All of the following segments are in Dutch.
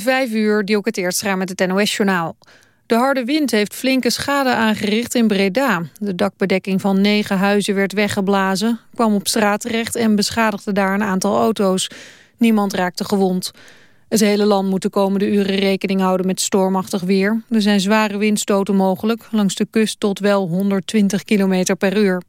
Vijf uur, Dielke Teertstra met het NOS-journaal. De harde wind heeft flinke schade aangericht in Breda. De dakbedekking van negen huizen werd weggeblazen, kwam op straat terecht en beschadigde daar een aantal auto's. Niemand raakte gewond. Het hele land moet de komende uren rekening houden met stormachtig weer. Er zijn zware windstoten mogelijk, langs de kust tot wel 120 km per uur.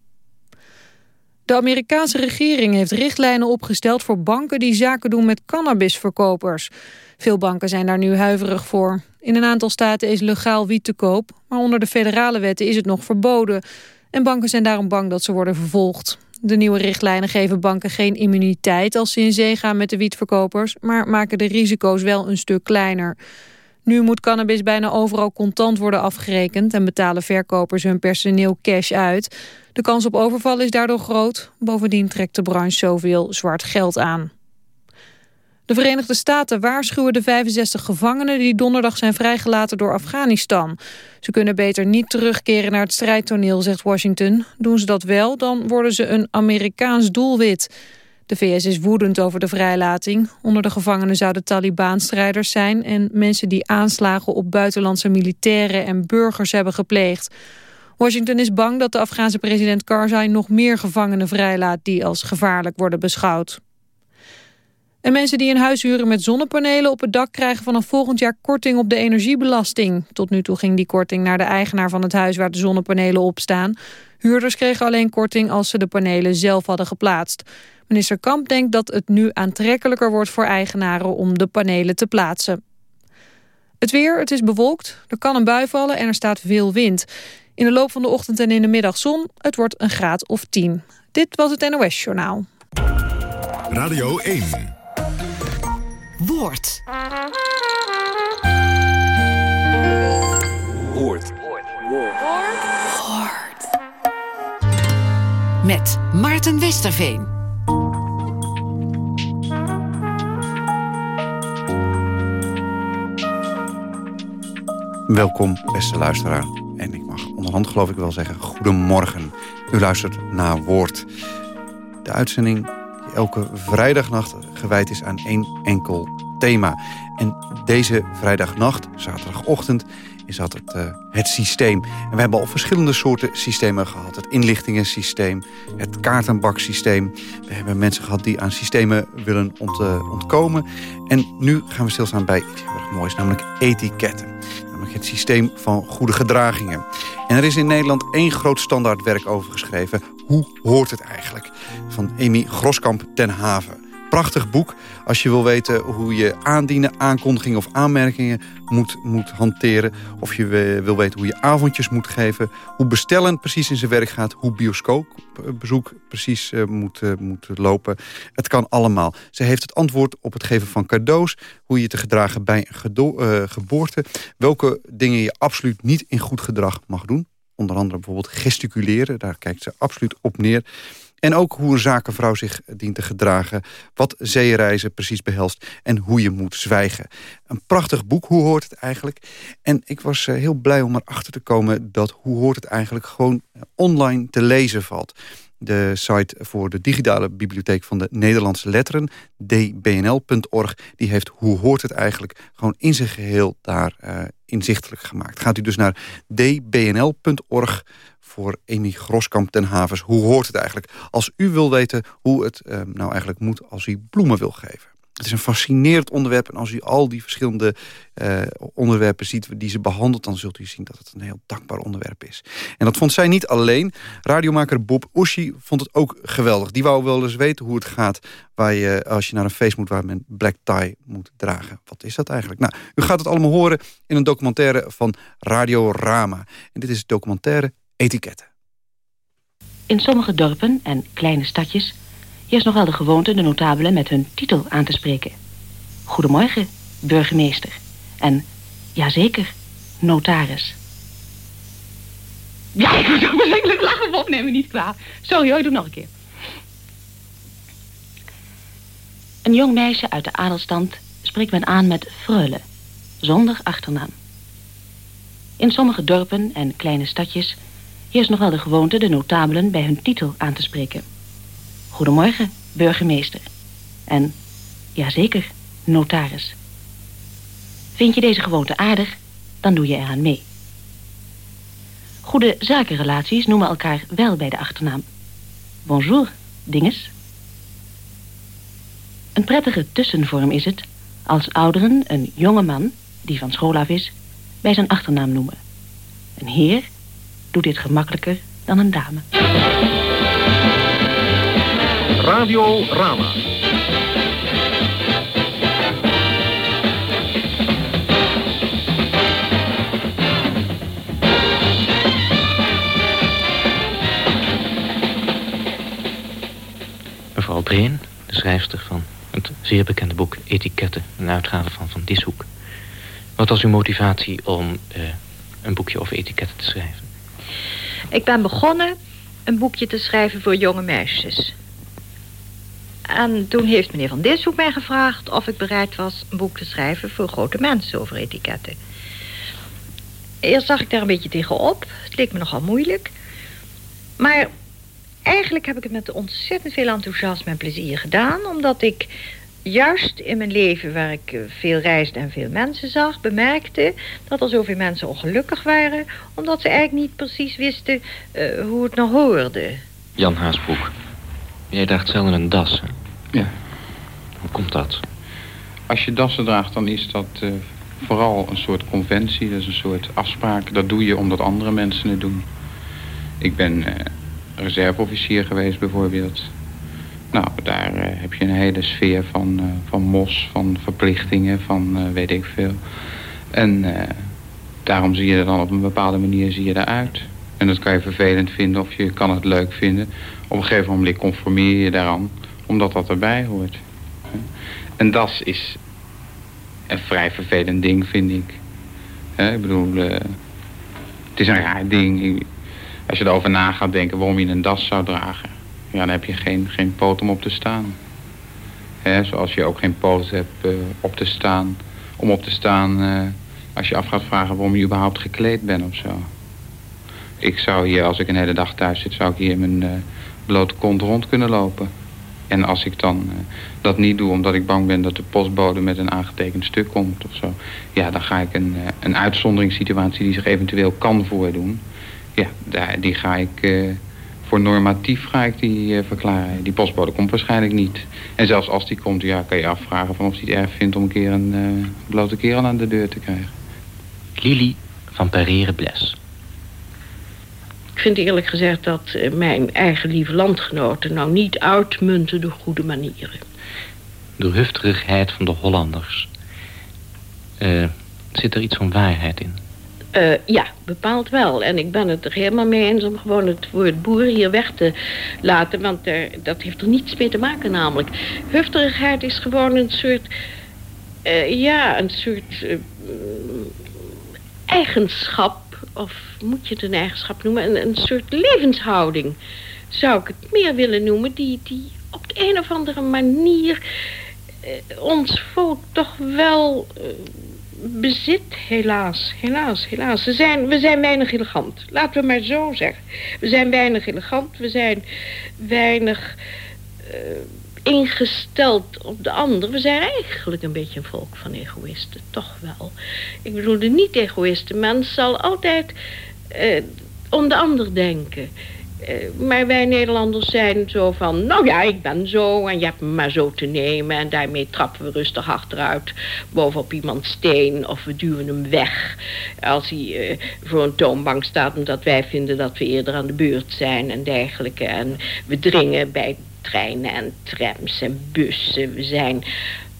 De Amerikaanse regering heeft richtlijnen opgesteld voor banken die zaken doen met cannabisverkopers. Veel banken zijn daar nu huiverig voor. In een aantal staten is legaal wiet te koop, maar onder de federale wetten is het nog verboden. En banken zijn daarom bang dat ze worden vervolgd. De nieuwe richtlijnen geven banken geen immuniteit als ze in zee gaan met de wietverkopers, maar maken de risico's wel een stuk kleiner. Nu moet cannabis bijna overal contant worden afgerekend en betalen verkopers hun personeel cash uit. De kans op overval is daardoor groot. Bovendien trekt de branche zoveel zwart geld aan. De Verenigde Staten waarschuwen de 65 gevangenen die donderdag zijn vrijgelaten door Afghanistan. Ze kunnen beter niet terugkeren naar het strijdtoneel, zegt Washington. Doen ze dat wel, dan worden ze een Amerikaans doelwit. De VS is woedend over de vrijlating. Onder de gevangenen zouden Taliban-strijders zijn... en mensen die aanslagen op buitenlandse militairen en burgers hebben gepleegd. Washington is bang dat de Afghaanse president Karzai nog meer gevangenen vrijlaat... die als gevaarlijk worden beschouwd. En mensen die een huis huren met zonnepanelen op het dak... krijgen vanaf volgend jaar korting op de energiebelasting. Tot nu toe ging die korting naar de eigenaar van het huis waar de zonnepanelen op staan. Huurders kregen alleen korting als ze de panelen zelf hadden geplaatst. Minister Kamp denkt dat het nu aantrekkelijker wordt voor eigenaren om de panelen te plaatsen. Het weer, het is bewolkt, er kan een bui vallen en er staat veel wind. In de loop van de ochtend en in de middag zon, het wordt een graad of 10. Dit was het NOS Journaal. Radio 1. Woord. Woord. Woord. Met Maarten Westerveen. Welkom, beste luisteraar. En ik mag onderhand geloof ik wel zeggen, goedemorgen. U luistert naar Woord. De uitzending die elke vrijdagnacht gewijd is aan één enkel thema. En deze vrijdagnacht, zaterdagochtend, is dat het, uh, het systeem. En we hebben al verschillende soorten systemen gehad. Het inlichtingensysteem, het kaartenbaksysteem. We hebben mensen gehad die aan systemen willen ont, uh, ontkomen. En nu gaan we stilstaan bij iets heel erg moois, namelijk etiketten. Namelijk het systeem van goede gedragingen. En er is in Nederland één groot standaardwerk over geschreven. Hoe hoort het eigenlijk? Van Amy Groskamp ten Haven prachtig boek als je wil weten hoe je aandienen, aankondigingen of aanmerkingen moet, moet hanteren. Of je wil weten hoe je avondjes moet geven. Hoe bestellen precies in zijn werk gaat. Hoe bioscoopbezoek precies uh, moet, uh, moet lopen. Het kan allemaal. Ze heeft het antwoord op het geven van cadeaus. Hoe je te gedragen bij uh, geboorte. Welke dingen je absoluut niet in goed gedrag mag doen. Onder andere bijvoorbeeld gesticuleren. Daar kijkt ze absoluut op neer. En ook hoe een zakenvrouw zich dient te gedragen. Wat zeereizen precies behelst. En hoe je moet zwijgen. Een prachtig boek, Hoe hoort het eigenlijk? En ik was eh, heel blij om erachter te komen... dat Hoe hoort het eigenlijk gewoon online te lezen valt de site voor de digitale bibliotheek van de Nederlandse letteren, dbnl.org, die heeft Hoe hoort het eigenlijk gewoon in zijn geheel daar uh, inzichtelijk gemaakt. Gaat u dus naar dbnl.org voor Amy Groskamp ten Havens. Hoe hoort het eigenlijk? Als u wil weten hoe het uh, nou eigenlijk moet als u bloemen wil geven. Het is een fascinerend onderwerp. En als u al die verschillende uh, onderwerpen ziet die ze behandelt... dan zult u zien dat het een heel dankbaar onderwerp is. En dat vond zij niet alleen. Radiomaker Bob Oeshi vond het ook geweldig. Die wou wel eens weten hoe het gaat waar je, als je naar een feest moet... waar men black tie moet dragen. Wat is dat eigenlijk? Nou, u gaat het allemaal horen in een documentaire van Radio Rama. En dit is documentaire Etiketten. In sommige dorpen en kleine stadjes heerst nog wel de gewoonte de notabelen met hun titel aan te spreken. Goedemorgen, burgemeester. En, jazeker, notaris. Ja, ik moet zo verschrikkelijk lachen op, neem me niet kwaad. Sorry hoor, doe nog een keer. Een jong meisje uit de adelstand spreekt men aan met freule, zonder achternaam. In sommige dorpen en kleine stadjes heerst nog wel de gewoonte de notabelen bij hun titel aan te spreken. Goedemorgen, burgemeester. En, jazeker, notaris. Vind je deze gewoonte aardig, dan doe je eraan mee. Goede zakenrelaties noemen elkaar wel bij de achternaam. Bonjour, dinges. Een prettige tussenvorm is het als ouderen een jonge man, die van school af is, bij zijn achternaam noemen. Een heer doet dit gemakkelijker dan een dame. Radio Rama. Mevrouw Breen, de schrijfster van het zeer bekende boek Etiketten, een uitgave van Van Dishoek. Wat was uw motivatie om uh, een boekje over etiketten te schrijven? Ik ben begonnen een boekje te schrijven voor jonge meisjes. En toen heeft meneer Van Dishoek mij gevraagd of ik bereid was een boek te schrijven voor grote mensen over etiketten. Eerst zag ik daar een beetje tegenop. Het leek me nogal moeilijk. Maar eigenlijk heb ik het met ontzettend veel enthousiasme en plezier gedaan. Omdat ik juist in mijn leven, waar ik eh, veel reisde en veel mensen zag... bemerkte dat er zoveel mensen ongelukkig waren... omdat ze eigenlijk niet precies wisten uh, hoe het nou hoorde. Jan Haasbroek, jij draagt zelden een das, hè? Ja. Hoe komt dat? Als je dassen draagt, dan is dat uh, vooral een soort conventie. Dat is een soort afspraak. Dat doe je omdat andere mensen het doen. Ik ben reserveofficier geweest bijvoorbeeld. Nou, daar uh, heb je een hele sfeer van, uh, van mos, van verplichtingen, van uh, weet ik veel. En daarom zie je er dan op een bepaalde manier zie je eruit. En dat kan je vervelend vinden of je kan het leuk vinden. Op een gegeven moment conformeer je daaraan, omdat dat erbij hoort. En dat is een vrij vervelend ding, vind ik. ik bedoel, het is een raar ding. Als je erover na gaat denken waarom je een das zou dragen ja, dan heb je geen, geen poot om op te staan. Zoals je ook geen poot hebt uh, op te staan, om op te staan uh, als je af gaat vragen waarom je überhaupt gekleed bent of zo. Ik zou hier, als ik een hele dag thuis zit, zou ik hier in mijn blote kont rond kunnen lopen. En als ik dan dat niet doe omdat ik bang ben dat de postbode met een aangetekend stuk komt of zo. Ja, dan ga ik een, een uitzonderingssituatie die zich eventueel kan voordoen. Ja, daar, die ga ik voor normatief ga ik die verklaren. Die postbode komt waarschijnlijk niet. En zelfs als die komt, ja, kan je afvragen van of hij het erg vindt om een keer een blote kerel aan de deur te krijgen. Lili van Perere Bles. Ik vind eerlijk gezegd dat uh, mijn eigen lieve landgenoten nou niet uitmunten door goede manieren. De hufterigheid van de Hollanders. zit er iets van waarheid in? Uh, ja, bepaald wel. En ik ben het er helemaal mee eens om gewoon het woord boer hier weg te laten. Want er, dat heeft er niets mee te maken namelijk. Hufterigheid is gewoon een soort... Uh, ja, een soort uh, eigenschap. Of moet je het een eigenschap noemen? Een, een soort levenshouding zou ik het meer willen noemen. Die, die op de een of andere manier ons volk toch wel bezit, helaas, helaas, helaas. We zijn, we zijn weinig elegant, laten we maar zo zeggen. We zijn weinig elegant, we zijn weinig uh, ingesteld op de ander. We zijn eigenlijk een beetje een volk van egoïsten, toch wel. Ik bedoel, de niet-egoïste mens zal altijd uh, om de ander denken... Eh, maar wij Nederlanders zijn zo van... nou ja, ik ben zo en je hebt me maar zo te nemen... en daarmee trappen we rustig achteruit bovenop iemands steen... of we duwen hem weg als hij uh, voor een toonbank staat... omdat wij vinden dat we eerder aan de beurt zijn en dergelijke. En we dringen bij treinen en trams en bussen. We zijn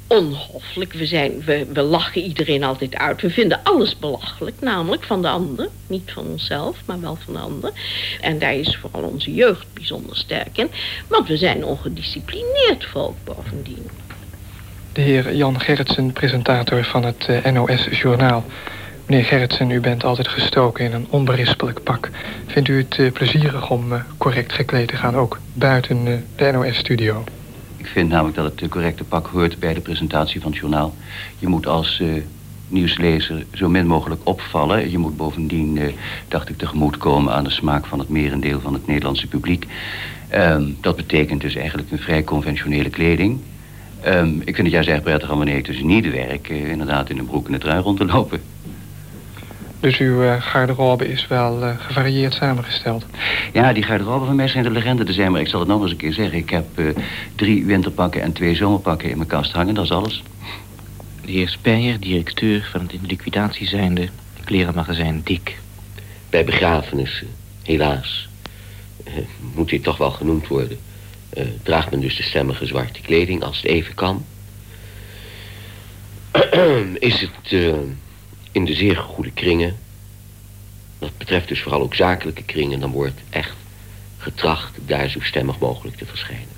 onhoffelijk. We, zijn, we, we lachen iedereen altijd uit. We vinden alles belachelijk, namelijk van de ander. Niet van onszelf, maar wel van de ander. En daar is vooral onze jeugd bijzonder sterk in. Want we zijn ongedisciplineerd volk bovendien. De heer Jan Gerritsen, presentator van het uh, NOS Journaal. Meneer Gerritsen, u bent altijd gestoken in een onberispelijk pak. Vindt u het uh, plezierig om uh, correct gekleed te gaan, ook buiten de NOS-studio? Ik vind namelijk dat het correcte pak hoort bij de presentatie van het journaal. Je moet als nieuwslezer zo min mogelijk opvallen. Je moet bovendien, dacht ik, tegemoetkomen aan de smaak van het merendeel van het Nederlandse publiek. Uh, dat betekent dus eigenlijk een vrij conventionele kleding. Ehm, ik vind het juist erg prettig om wanneer ik dus niet werk... eh, inderdaad in een broek en een trui rond te lopen. Dus uw eh, garderobe is wel eh, gevarieerd samengesteld. Ja, die garderobe van mij schijnt een legende te zijn... maar ik zal het nog eens een keer zeggen. Ik heb eh, drie winterpakken en twee zomerpakken in mijn kast hangen. Dat is alles. De heer Speyer, directeur van het in liquidatie zijnde klerenmagazijn Dik. Bij begrafenissen, helaas, eh, moet dit toch wel genoemd worden. eh, draagt men dus de stemmige zwarte kleding als het even kan. Is het in de zeer goede kringen, dat betreft dus vooral ook zakelijke kringen, dan wordt echt getracht daar zo stemmig mogelijk te verschijnen.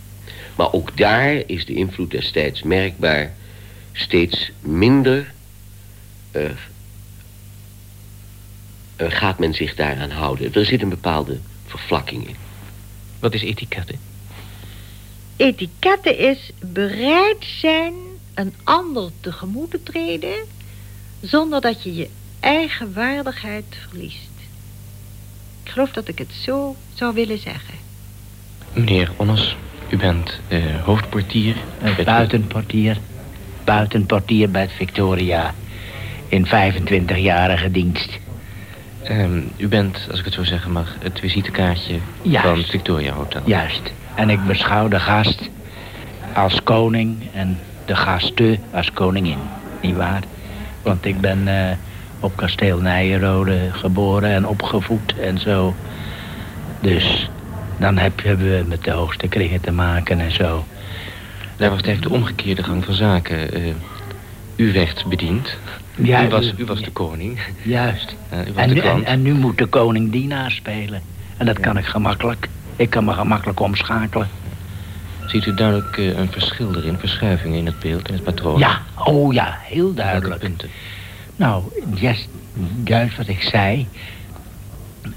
Maar ook daar is de invloed destijds merkbaar steeds minder eh, eh, gaat men zich daaraan houden. Er zit een bepaalde vervlakking in. Wat is etiketten? Etiketten is bereid zijn een ander tegemoet te treden... zonder dat je je eigen waardigheid verliest. Ik geloof dat ik het zo zou willen zeggen. Meneer Onnes, u bent eh, hoofdportier. Een buitenportier. Buitenportier bij het Victoria. In 25-jarige dienst. Ehm, u bent, als ik het zo zeggen mag, het visitekaartje Juist. van het Victoria Hotel. Juist. En ik beschouw de gast als koning en de gasten als koningin. Niet waar? Want ik ben eh, op kasteel Nijenrode geboren en opgevoed en zo. Dus dan heb, hebben we met de hoogste kringen te maken en zo. Daar was het eigenlijk de omgekeerde gang van zaken. Eh, u werd bediend. Ja, u, was, u- de koning. Juist. U was En de nu, en nu moet de koning dienaar spelen. En dat kan ik gemakkelijk. Ik kan me gemakkelijk omschakelen. Ziet u duidelijk eh, een verschil erin, verschuivingen in het beeld, in het patroon? Ja, oh ja, heel Welke duidelijk. punten? Nou, juist, juist wat ik zei.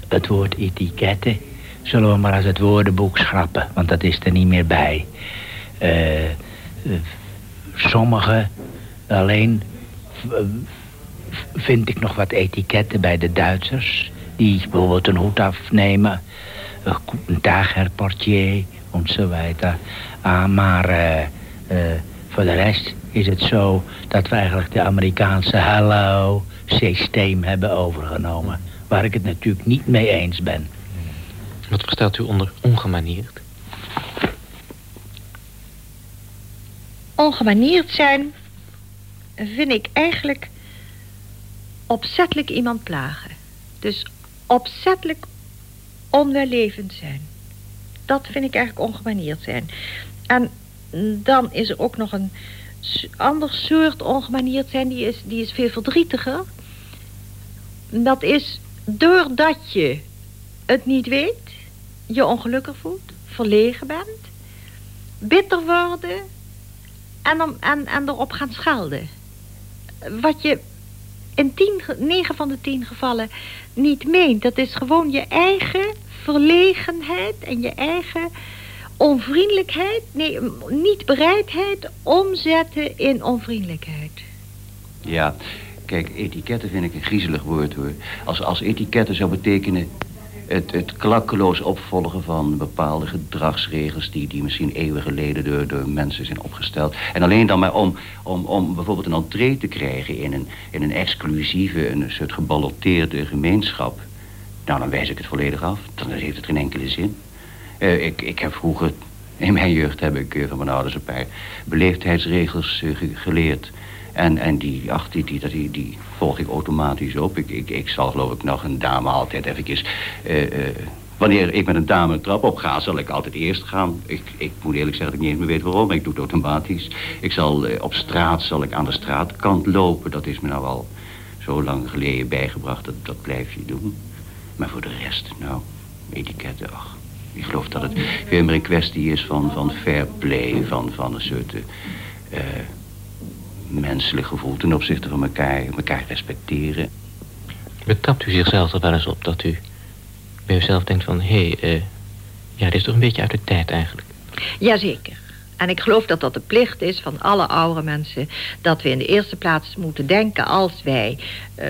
Het woord etiketten zullen we maar als het woordenboek schrappen. Want dat is er niet meer bij. Eh, sommige, alleen vind ik nog wat etiketten bij de Duitsers. Die bijvoorbeeld een hoed afnemen. Een ko- Zo weiter. Ah, maar eh, eh, voor de rest is het zo dat we eigenlijk de Amerikaanse hello systeem hebben overgenomen. Waar ik het natuurlijk niet mee eens ben. Wat verstaat u onder ongemanierd? Ongemanierd zijn vind ik eigenlijk opzettelijk iemand plagen. Dus opzettelijk onwellevend zijn. Dat vind ik eigenlijk ongemanierd zijn. En dan is er ook nog een ander soort ongemanierd zijn. Die is, die is veel verdrietiger. Dat is doordat je het niet weet, je ongelukkig voelt, verlegen bent, bitter worden en, om, en, en erop gaan schelden. Wat je in tien, ge- negen van de tien gevallen niet meent. Dat is gewoon je eigen verlegenheid en je eigen onvriendelijkheid, nee, niet bereidheid omzetten in onvriendelijkheid. Ja, kijk, etiketten vind ik een griezelig woord hoor. Als, als etiketten zou betekenen het, het klakkeloos opvolgen van bepaalde gedragsregels... die, die misschien eeuwen geleden door, door mensen zijn opgesteld. En alleen dan maar om, om, om bijvoorbeeld een entree te krijgen in een, in een exclusieve, een soort geballoteerde gemeenschap. Nou, dan wijs ik het volledig af. Dan heeft het geen enkele zin. Eh, ik, ik heb vroeger, in mijn jeugd heb ik eh, van mijn ouders een paar beleefdheidsregels eh, ge- geleerd. En, en die, ach, die, die, die, die volg ik automatisch op. Ik, ik, ik zal geloof ik nog een dame altijd eventjes... eh, eh, wanneer ik met een dame een trap op ga, zal ik altijd eerst gaan. Ik, ik moet eerlijk zeggen dat ik niet eens meer weet waarom. maar Ik doe het automatisch. Ik zal eh, op straat zal ik aan de straatkant lopen. Dat is me nou al zo lang geleden bijgebracht. Dat, dat blijf je doen. Maar voor de rest, nou, etiketten, ach. Ik geloof dat het veel meer een kwestie is van, van fair play, van, van een soort menselijk gevoel ten opzichte van elkaar, elkaar respecteren. Betrapt u zichzelf er wel eens op dat u bij uzelf denkt van... hé, hey, eh, ja, dit is toch een beetje uit de tijd eigenlijk. Jazeker. En ik geloof dat dat de plicht is van alle oudere mensen... dat we in de eerste plaats moeten denken als wij... eh,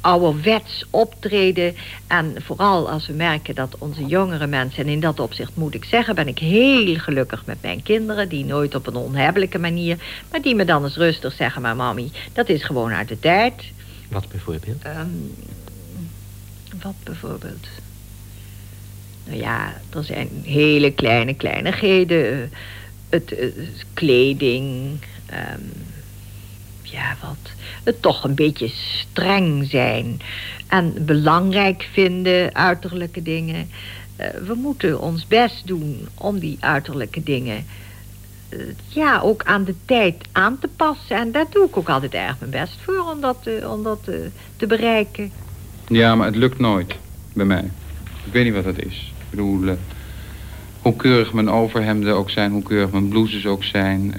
ouderwets optreden. En vooral als we merken dat onze jongere mensen... en in dat opzicht moet ik zeggen... ben ik heel gelukkig met mijn kinderen... die nooit op een onhebbelijke manier... maar die me dan eens rustig zeggen... maar mami, dat is gewoon uit de tijd. Wat bijvoorbeeld? Ehm, wat bijvoorbeeld? Nou ja, er zijn hele kleine kleinigheden. Het, het kleding... ehm, ja, wat, het toch een beetje streng zijn. En belangrijk vinden, uiterlijke dingen. Eh, we moeten ons best doen om die uiterlijke dingen... eh, ja, ook aan de tijd aan te passen. En daar doe ik ook altijd erg mijn best voor om dat, eh, om dat te bereiken. Ja, maar het lukt nooit bij mij. Ik weet niet wat dat is. Ik bedoel, hoe keurig mijn overhemden ook zijn, hoe keurig mijn blouses ook zijn...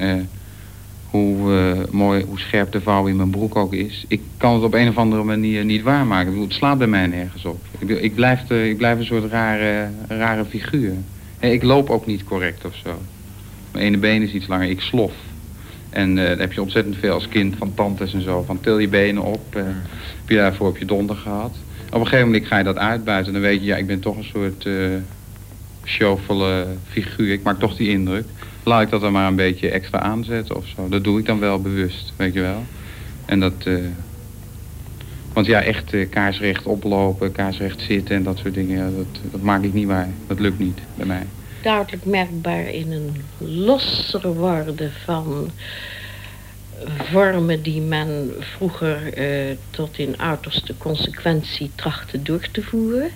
hoe eh, mooi, hoe scherp de vouw in mijn broek ook is. Ik kan het op een of andere manier niet waarmaken. Ik bedoel, het slaat bij mij nergens op. Ik, ik, blijf, de, ik blijf een soort rare, rare figuur. Ik loop ook niet correct of zo. Mijn ene been is iets langer, ik slof. En daar heb je ontzettend veel als kind van tantes en zo. Van til je benen op. eh, heb je daarvoor op je donder gehad. Op een gegeven moment ga je dat uitbuiten. Dan weet je, ja, ik ben toch een soort uh, showvolle figuur. Ik maak toch die indruk. Laat ik dat dan maar een beetje extra aanzetten of zo. Dat doe ik dan wel bewust, weet je wel. En dat... eh, want ja, echt eh, kaarsrecht oplopen, kaarsrecht zitten en dat soort dingen... dat, dat maak ik niet waar. Dat lukt niet bij mij. duidelijk merkbaar in een losser worden van vormen die men vroeger eh, tot in uiterste consequentie trachtte door te voeren.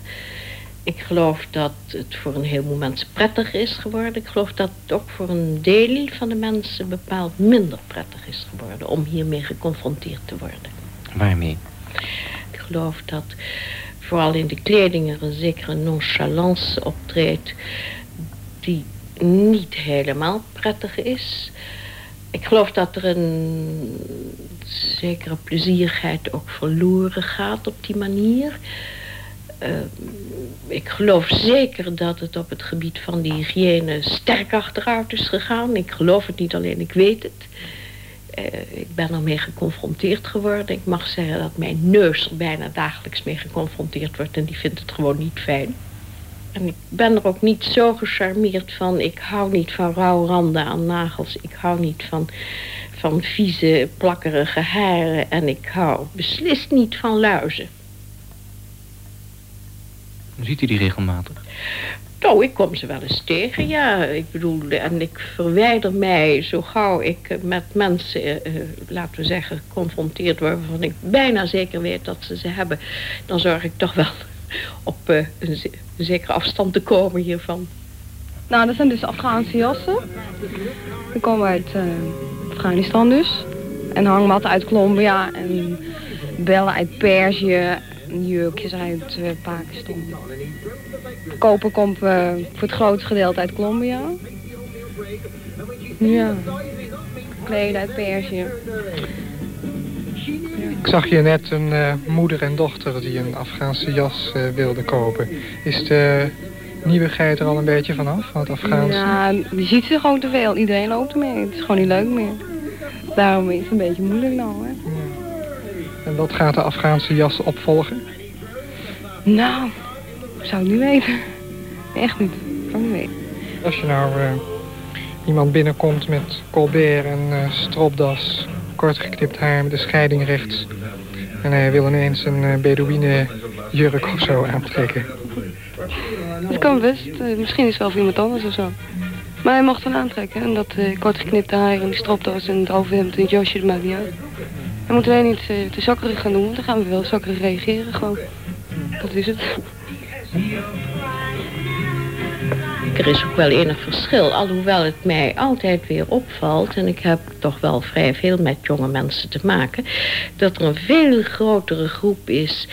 Ik geloof dat het voor een heleboel mensen prettig is geworden. Ik geloof dat het ook voor een deel van de mensen bepaald minder prettig is geworden om hiermee geconfronteerd te worden. Waarmee? Ik geloof dat vooral in de kleding er een zekere nonchalance optreedt die niet helemaal prettig is. Ik geloof dat er een zekere plezierigheid ook verloren gaat op die manier. Uh, ik geloof zeker dat het op het gebied van de hygiëne sterk achteruit is gegaan. Ik geloof het niet alleen, ik weet het. Uh, ik ben ermee geconfronteerd geworden. Ik mag zeggen dat mijn neus er bijna dagelijks mee geconfronteerd wordt... en die vindt het gewoon niet fijn. En ik ben er ook niet zo gecharmeerd van... ik hou niet van rauwe randen aan nagels. Ik hou niet van, van vieze, plakkerige haren. En ik hou beslist niet van luizen. Ziet u die regelmatig? Nou, ik kom ze wel eens tegen, ja. Ik bedoel, en ik verwijder mij zo gauw ik met mensen, uh, laten we zeggen, geconfronteerd word... waarvan ik bijna zeker weet dat ze ze hebben... dan zorg ik toch wel op uh, een, een zekere afstand te komen hiervan. Nou, dat zijn dus Afghaanse jassen. Die komen uit uh, Afghanistan dus. En hangmatten uit Colombia en bellen uit Perzië jurkjes uit uh, Pakistan. Koper komt uh, voor het grootste gedeelte uit Colombia. Ja. Kleden uit Perzië. Ik zag je net een uh, moeder en dochter die een Afghaanse jas wilden kopen. Is de nieuwigheid er al een beetje vanaf, van het Afghaanse? Ja, je ziet ze gewoon te veel. Iedereen loopt ermee. Het is gewoon niet leuk meer. Daarom is het een beetje moeilijk nou, hè. Ja. En wat gaat de Afghaanse jas opvolgen? Nou, zou ik niet weten. Echt niet. Ik niet weten. Als je nou uh, iemand binnenkomt met colbert en uh, stropdas, kort geknipt haar met de scheiding rechts. En hij wil ineens een uh, Bedouine jurk of zo aantrekken. Dat kan best. Uh, misschien is het wel voor iemand anders of zo. Maar hij mocht dan aantrekken. En dat uh, kort geknipte haar en die stropdas en het overhemd en het jasje, dat maakt niet uit. Hij moet alleen niet te zakkerig gaan doen, dan gaan we wel zakkerig reageren gewoon. Dat is het. Er is ook wel enig verschil, alhoewel het mij altijd weer opvalt... en ik heb toch wel vrij veel met jonge mensen te maken... dat er een veel grotere groep is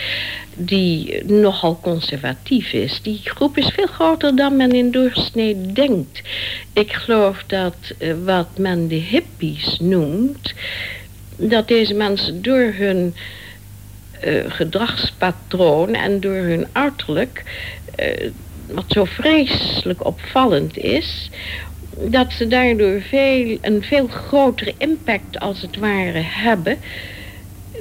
die nogal conservatief is. Die groep is veel groter dan men in doorsnee denkt. Ik geloof dat uh, wat men de hippies noemt... dat deze mensen door hun uh, gedragspatroon en door hun uiterlijk... Uh, wat zo vreselijk opvallend is... dat ze daardoor veel, een veel grotere impact als het ware hebben...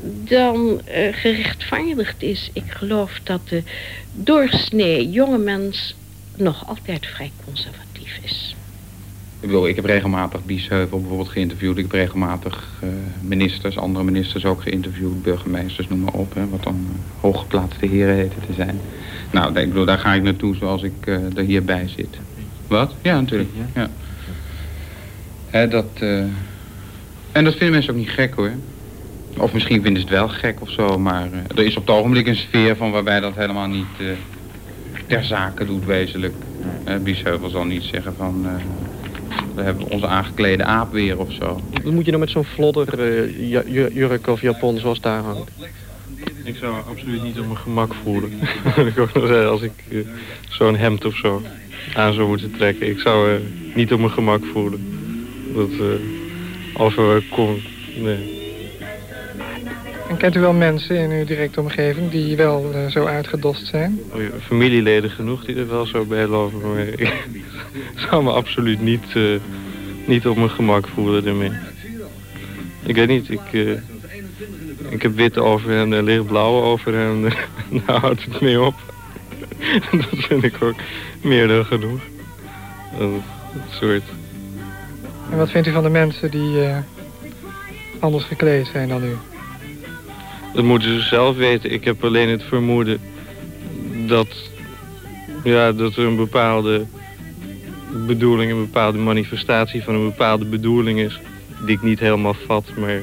dan uh, gerechtvaardigd is. Ik geloof dat de doorsnee jonge mens nog altijd vrij conservatief is. Ik bedoel, ik heb regelmatig Biesheuvel bijvoorbeeld geïnterviewd. Ik heb regelmatig uh, ministers, andere ministers ook geïnterviewd. Burgemeesters, noem maar op. Hè, wat dan uh, hooggeplaatste heren heten te zijn. Nou, ik bedoel, daar ga ik naartoe zoals ik uh, er hierbij zit. Wat? Ja, natuurlijk. Ja. Hè, dat, en dat vinden mensen ook niet gek hoor. Of misschien vinden ze het wel gek of zo. Maar er is op het ogenblik een sfeer van waarbij dat helemaal niet ter zake doet wezenlijk. Biesheuvel zal niet zeggen van we hebben onze aangeklede aap weer of zo. Wat moet je nou met zo'n vlodder uh, jurk of japon zoals daar hangt? Ik zou absoluut niet op mijn gemak voelen. Als ik uh, zo'n hemd of zo aan zou moeten trekken. Ik zou uh, niet op mijn gemak voelen. Dat, als we komen, nee. En kent u wel mensen in uw directe omgeving die wel zo uitgedost zijn? Familieleden genoeg die er wel zo bij lopen. Maar ik zou me absoluut niet, uh, niet op mijn gemak voelen ermee. Ik weet niet, ik, uh, ik heb wit over en uh, lichtblauw over en daar houdt het mee op. dat vind ik ook meer dan genoeg. Dat soort. En wat vindt u van de mensen die anders gekleed zijn dan u? Dat moeten ze zelf weten. Ik heb alleen het vermoeden dat, ja, dat er een bepaalde bedoeling, een bepaalde manifestatie van een bepaalde bedoeling is. Die ik niet helemaal vat, maar...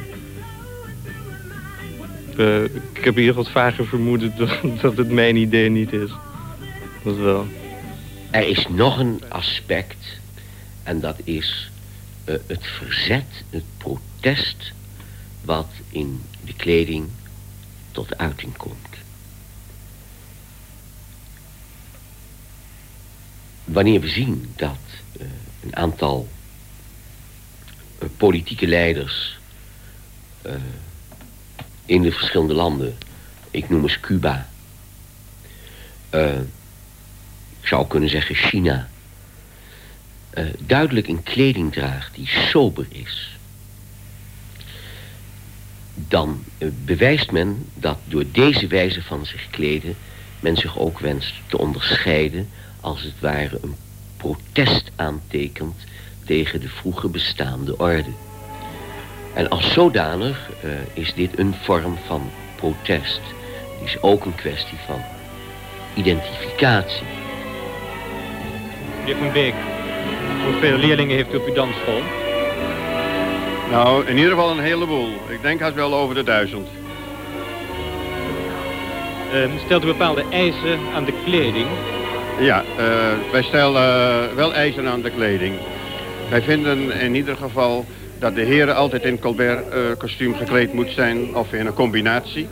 Uh, ik heb hier wat vager vermoeden dat, dat het mijn idee niet is. Dat wel. Er is nog een aspect. En dat is uh, het verzet, het protest... wat in de kleding tot uiting komt. Wanneer we zien dat uh, een aantal uh, politieke leiders uh, in de verschillende landen, ik noem eens Cuba, ik zou kunnen zeggen China, duidelijk een kleding draagt die sober is dan bewijst men dat door deze wijze van zich kleden... men zich ook wenst te onderscheiden... als het ware een protest aantekent tegen de vroeger bestaande orde. En als zodanig uh, is dit een vorm van protest. Het is ook een kwestie van identificatie. Meneer Van Beek, hoeveel leerlingen heeft u op uw dansschool? Nou, in ieder geval een heleboel. Ik denk haast wel over de duizend. Uh, stelt u bepaalde eisen aan de kleding? Ja, uh, wij stellen uh, wel eisen aan de kleding. Wij vinden in ieder geval dat de heren altijd in Colbert-kostuum gekleed moet zijn of in een combinatie.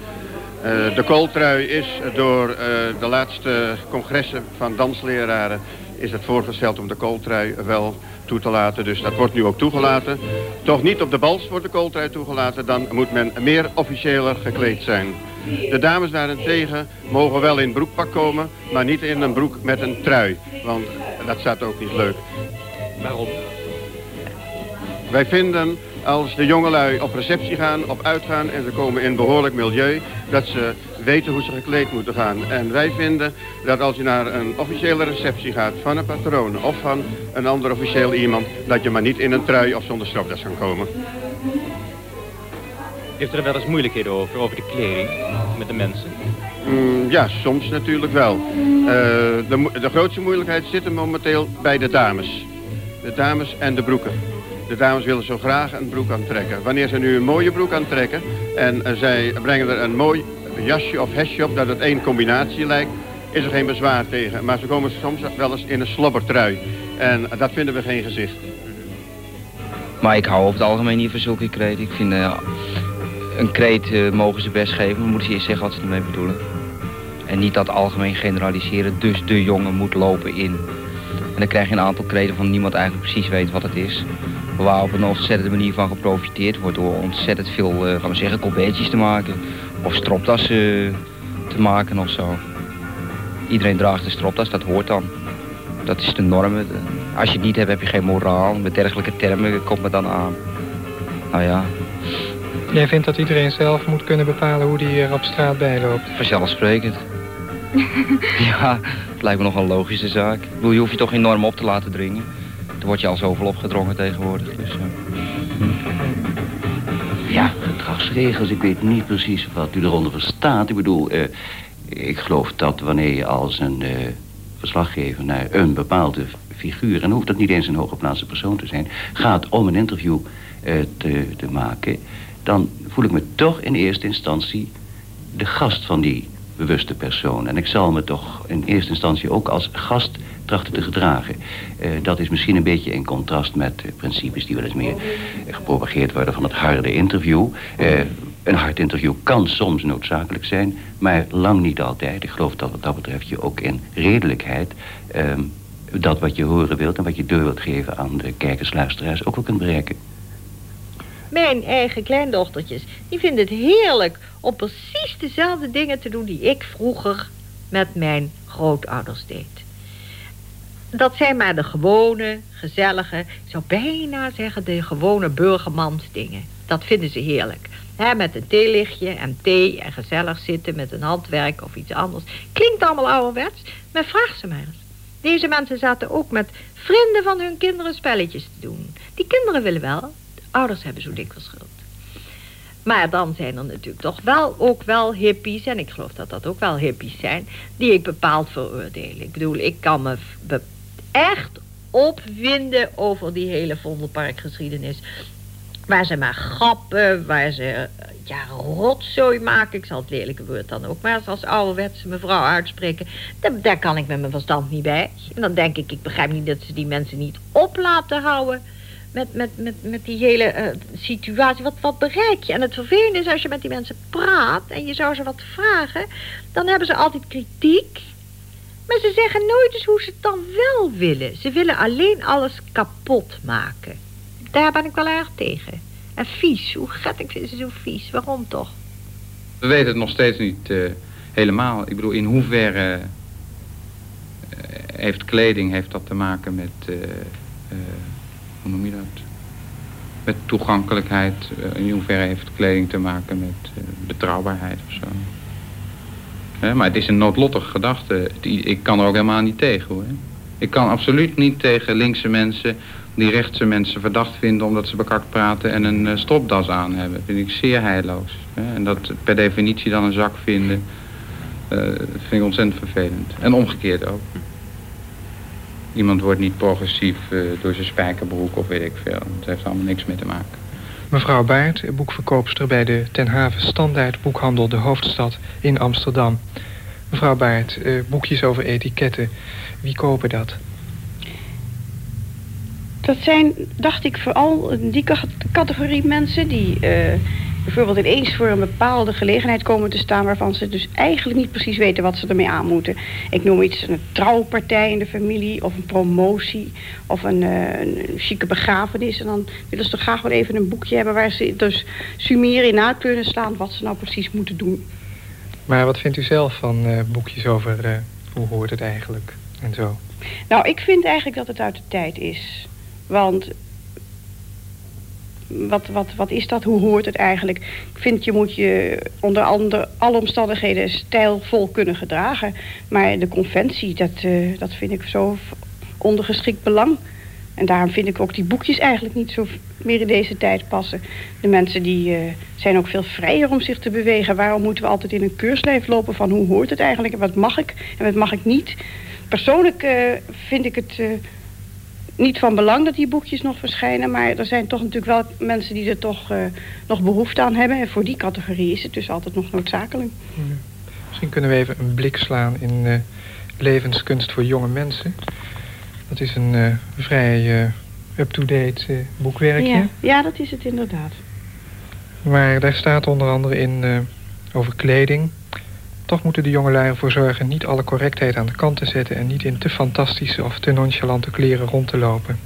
de kooltrui is door de laatste congressen van dansleraren is het voorgesteld om de kooltrui wel toe te laten. Dus dat wordt nu ook toegelaten. Toch niet op de bals wordt de kooltrui toegelaten. Dan moet men meer officiëler gekleed zijn. De dames daarentegen mogen wel in broekpak komen, maar niet in een broek met een trui. Want dat staat ook niet leuk. Waarom? Wij vinden als de jongelui op receptie gaan, op uitgaan en ze komen in behoorlijk milieu, dat ze weten hoe ze gekleed moeten gaan. En wij vinden dat als je naar een officiële receptie gaat van een patroon of van een ander officieel iemand, dat je maar niet in een trui of zonder stropdas kan komen. Heeft er wel eens moeilijkheden over, over de kleding met de mensen? Mm, ja, soms natuurlijk wel. Uh, de, de grootste moeilijkheid zit er momenteel bij de dames. De dames en de broeken. De dames willen zo graag een broek aantrekken. Wanneer ze nu een mooie broek aantrekken en uh, zij brengen er een mooi jasje of hesje op dat het één combinatie lijkt, is er geen bezwaar tegen. Maar ze komen soms wel eens in een slobbertrui. En dat vinden we geen gezicht. Maar ik hou over het algemeen niet van zulke kreet. Ik vind uh, een kreet uh, mogen ze best geven, maar moeten ze eerst zeggen wat ze ermee bedoelen. En niet dat algemeen generaliseren, dus de jongen moet lopen in. En dan krijg je een aantal kreten van niemand eigenlijk precies weet wat het is. Waar op een ontzettende manier van geprofiteerd wordt door ontzettend veel, uh, gaan we zeggen, colbertjes te maken. Of stropdassen te maken of zo. Iedereen draagt een stropdas, dat hoort dan. Dat is de norm. Als je het niet hebt, heb je geen moraal. Met dergelijke termen komt het dan aan. Nou ja, Jij vindt dat iedereen zelf moet kunnen bepalen hoe die er op straat bijloopt? Vanzelfsprekend. ja, het lijkt me nog een logische zaak. Ik bedoel, je hoeft je toch enorm op te laten dringen. Er wordt je al zoveel opgedrongen tegenwoordig. Dus, uh... Ja, gedragsregels. Ik weet niet precies wat u eronder verstaat. Ik bedoel, uh, ik geloof dat wanneer je als een uh, verslaggever naar een bepaalde figuur... en hoeft dat niet eens een hooggeplaatste persoon te zijn... gaat om een interview te, te maken... dan voel ik me toch in eerste instantie de gast van die bewuste persoon. En ik zal me toch in eerste instantie ook als gast trachten te gedragen. Uh, dat is misschien een beetje in contrast met uh, principes die wel eens meer gepropageerd worden van het harde interview. Een hard interview kan soms noodzakelijk zijn, maar lang niet altijd. Ik geloof dat wat dat betreft je ook in redelijkheid ehm, dat wat je horen wilt en wat je door wilt geven aan de kijkers, luisteraars ook wel kunt bereiken. Mijn eigen kleindochtertjes, die vinden het heerlijk om precies dezelfde dingen te doen die ik vroeger met mijn grootouders deed. Dat zijn maar de gewone, gezellige, ik zou bijna zeggen de gewone burgermansdingen. Dat vinden ze heerlijk. He, met een theelichtje en thee en gezellig zitten met een handwerk of iets anders. Klinkt allemaal ouderwets, maar vraag ze maar eens. Deze mensen zaten ook met vrienden van hun kinderen spelletjes te doen. Die kinderen willen wel, ouders hebben zo dikwijls schuld. Maar dan zijn er natuurlijk toch wel ook wel hippies... en ik geloof dat dat ook wel hippies zijn... die ik bepaald veroordeel. Ik bedoel, ik kan me echt opwinden over die hele Vondelparkgeschiedenis. Waar ze maar grappen, waar ze ja, rotzooi maken. Ik zal het lelijke woord dan ook maar als ouderwetse mevrouw uitspreken. Daar, daar kan ik met mijn verstand niet bij. En dan denk ik, ik begrijp niet dat ze die mensen niet op laten houden met, met, met, met die hele uh, situatie. Wat, wat bereik je? En het vervelende is als je met die mensen praat en je zou ze wat vragen, dan hebben ze altijd kritiek. Maar ze zeggen nooit eens hoe ze het dan wel willen. Ze willen alleen alles kapot maken. Daar ben ik wel erg tegen. En vies. Hoe gaat ik ze zo vies? Waarom toch? We weten het nog steeds niet uh, helemaal. Ik bedoel, in hoeverre uh, heeft kleding heeft dat te maken met... Hoe noem je dat? Met toegankelijkheid. in hoeverre heeft kleding te maken met betrouwbaarheid of zo. maar het is een noodlottige gedachte. Ik kan er ook helemaal niet tegen hoor. Ik kan absoluut niet tegen linkse mensen die rechtse mensen verdacht vinden omdat ze bekakt praten en een uh, stropdas aan hebben. Dat vind ik zeer heilloos. En dat per definitie dan een zak vinden, uh, vind ik ontzettend vervelend. En omgekeerd ook. Iemand wordt niet progressief uh, door zijn spijkerbroek of weet ik veel. Het heeft allemaal niks mee te maken. Mevrouw Baert, boekverkoopster bij de Ten Haven Standaard Boekhandel De Hoofdstad in Amsterdam. Mevrouw Baert, boekjes over etiketten. Wie kopen dat? Dat zijn, dacht ik, vooral die categorie mensen die uh, bijvoorbeeld ineens voor een bepaalde gelegenheid komen te staan... waarvan ze dus eigenlijk niet precies weten wat ze ermee aan moeten. Ik noem iets een trouwpartij in de familie of een promotie of een, uh, een chique begrafenis. En dan willen ze toch graag wel even een boekje hebben waar ze dus summeren in na kunnen slaan wat ze nou precies moeten doen. Maar wat vindt u zelf van uh, boekjes over hoe hoort het eigenlijk en zo? Nou, ik vind eigenlijk dat het uit de tijd is. Want wat, wat, wat is dat? Hoe hoort het eigenlijk? Ik vind je moet je onder andere alle omstandigheden stijlvol kunnen gedragen. Maar de conventie, dat, uh, dat vind ik zo ondergeschikt belang. En daarom vind ik ook die boekjes eigenlijk niet zo meer in deze tijd passen. De mensen die uh, zijn ook veel vrijer om zich te bewegen. Waarom moeten we altijd in een keurslijf lopen van hoe hoort het eigenlijk? En wat mag ik en wat mag ik niet? Persoonlijk uh, vind ik het niet van belang dat die boekjes nog verschijnen... maar er zijn toch natuurlijk wel mensen die er toch uh, nog behoefte aan hebben. En voor die categorie is het dus altijd nog noodzakelijk. Ja. Misschien kunnen we even een blik slaan in uh, levenskunst voor jonge mensen. Dat is een uh, vrij up-to-date boekwerkje. Ja, ja, dat is het inderdaad. Maar daar staat onder andere in over kleding... Toch moeten de jongelui ervoor zorgen niet alle correctheid aan de kant te zetten... en niet in te fantastische of te nonchalante kleren rond te lopen.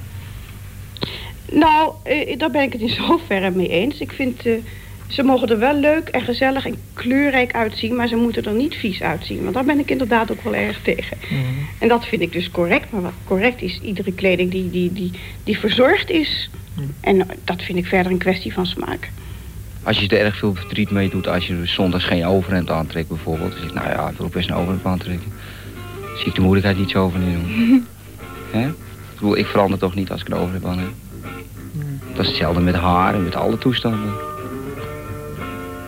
Nou, eh, daar ben ik het in zoverre mee eens. Ik vind, uh, ze mogen er wel leuk en gezellig en kleurrijk uitzien... maar ze moeten er niet vies uitzien. Want daar ben ik inderdaad ook wel erg tegen. Mm. En dat vind ik dus correct. Maar wat correct is, iedere kleding die, die, die, die verzorgd is. Mm. En dat vind ik verder een kwestie van smaak. Als je er erg veel verdriet mee doet, als je zondags geen overhemd aantrekt bijvoorbeeld. Dan zeg ik, nou ja, ik wil ook best een overhemd aantrekken. Zie ik de moeilijkheid niet zo van doen. Hè? Ik bedoel, ik verander toch niet als ik een overhemd aan heb. Dat is hetzelfde met haar en met alle toestanden.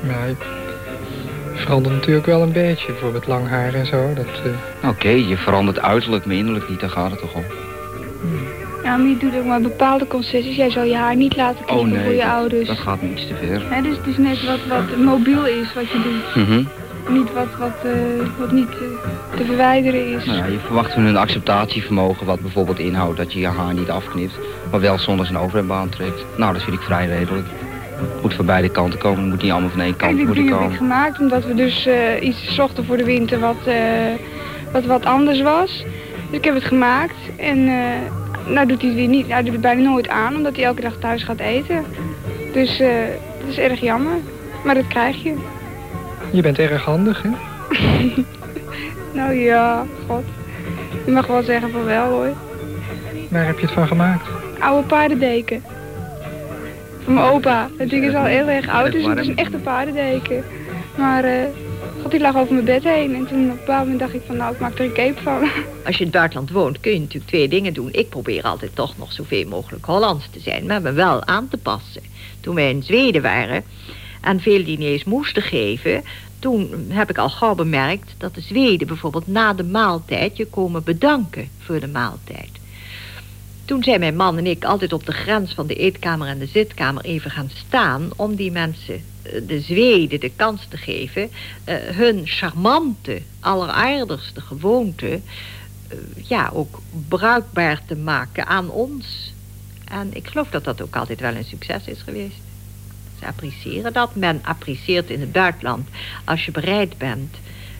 Maar je verandert natuurlijk wel een beetje, bijvoorbeeld lang haar en zo. Dat, eh, Oké, je verandert uiterlijk, maar innerlijk niet, daar gaat het toch om. Ja, maar je doet ook maar bepaalde concessies. Jij zal je haar niet laten knippen Oh nee, voor je dat, ouders. dat gaat me iets te ver. Hè, dus het is net wat, wat mobiel is wat je doet. Mhm. Niet wat, wat, eh, wat niet eh, te verwijderen is. Nou ja, je verwacht van hun acceptatievermogen, wat bijvoorbeeld inhoudt dat je je haar niet afknipt, maar wel zonder zijn overhemd aantrekt. Nou, dat vind ik vrij redelijk. Moet van beide kanten komen, het moet niet allemaal van één kant moeten heb ik komen. gemaakt omdat we dus eh, iets zochten voor de winter wat, wat wat anders was. Dus ik heb het gemaakt en nou doet hij het weer niet. Hij doet het bijna nooit aan omdat hij elke dag thuis gaat eten. Dus eh dat is erg jammer. Maar dat krijg je. je bent erg handig, hè? Nou ja, god. Je mag wel zeggen van wel hoor. Waar heb je het van gemaakt? Oude paardendeken. Van mijn opa. Het ding is al heel erg oud, dus het is een echte paardendeken. Maar eh god, die lag over mijn bed heen. En toen op een bepaald moment dacht ik van nou, ik maak er een cape van. Als je in het buitenland woont, kun je natuurlijk twee dingen doen. Ik probeer altijd toch nog zoveel mogelijk Hollands te zijn, maar me wel aan te passen. Toen wij in Zweden waren en veel diners moesten geven, toen heb ik al gauw bemerkt dat de Zweden bijvoorbeeld na de maaltijd je komen bedanken voor de maaltijd. Toen zijn mijn man en ik altijd op de grens van de eetkamer en de zitkamer even gaan staan om die mensen, de Zweden, de kans te geven eh, hun charmante, alleraardigste gewoonte eh, ja, ook bruikbaar te maken aan ons. En ik geloof dat dat ook altijd wel een succes is geweest. Ze appreciëren dat. Men apprecieert in het buitenland als je bereid bent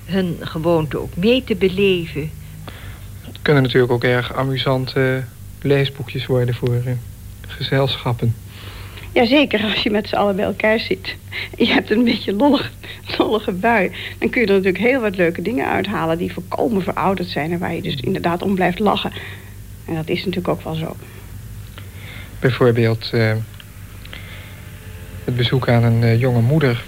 hun gewoonte ook mee te beleven. Het kunnen natuurlijk ook erg amusante leesboekjes worden voor eh, gezelschappen. Jazeker, als je met z'n allen bij elkaar zit. Je hebt een beetje lollig, lollige bui. Dan kun je er natuurlijk heel wat leuke dingen uithalen... die volkomen verouderd zijn en waar je dus inderdaad om blijft lachen. En dat is natuurlijk ook wel zo. Bijvoorbeeld eh, het bezoek aan een eh, jonge moeder.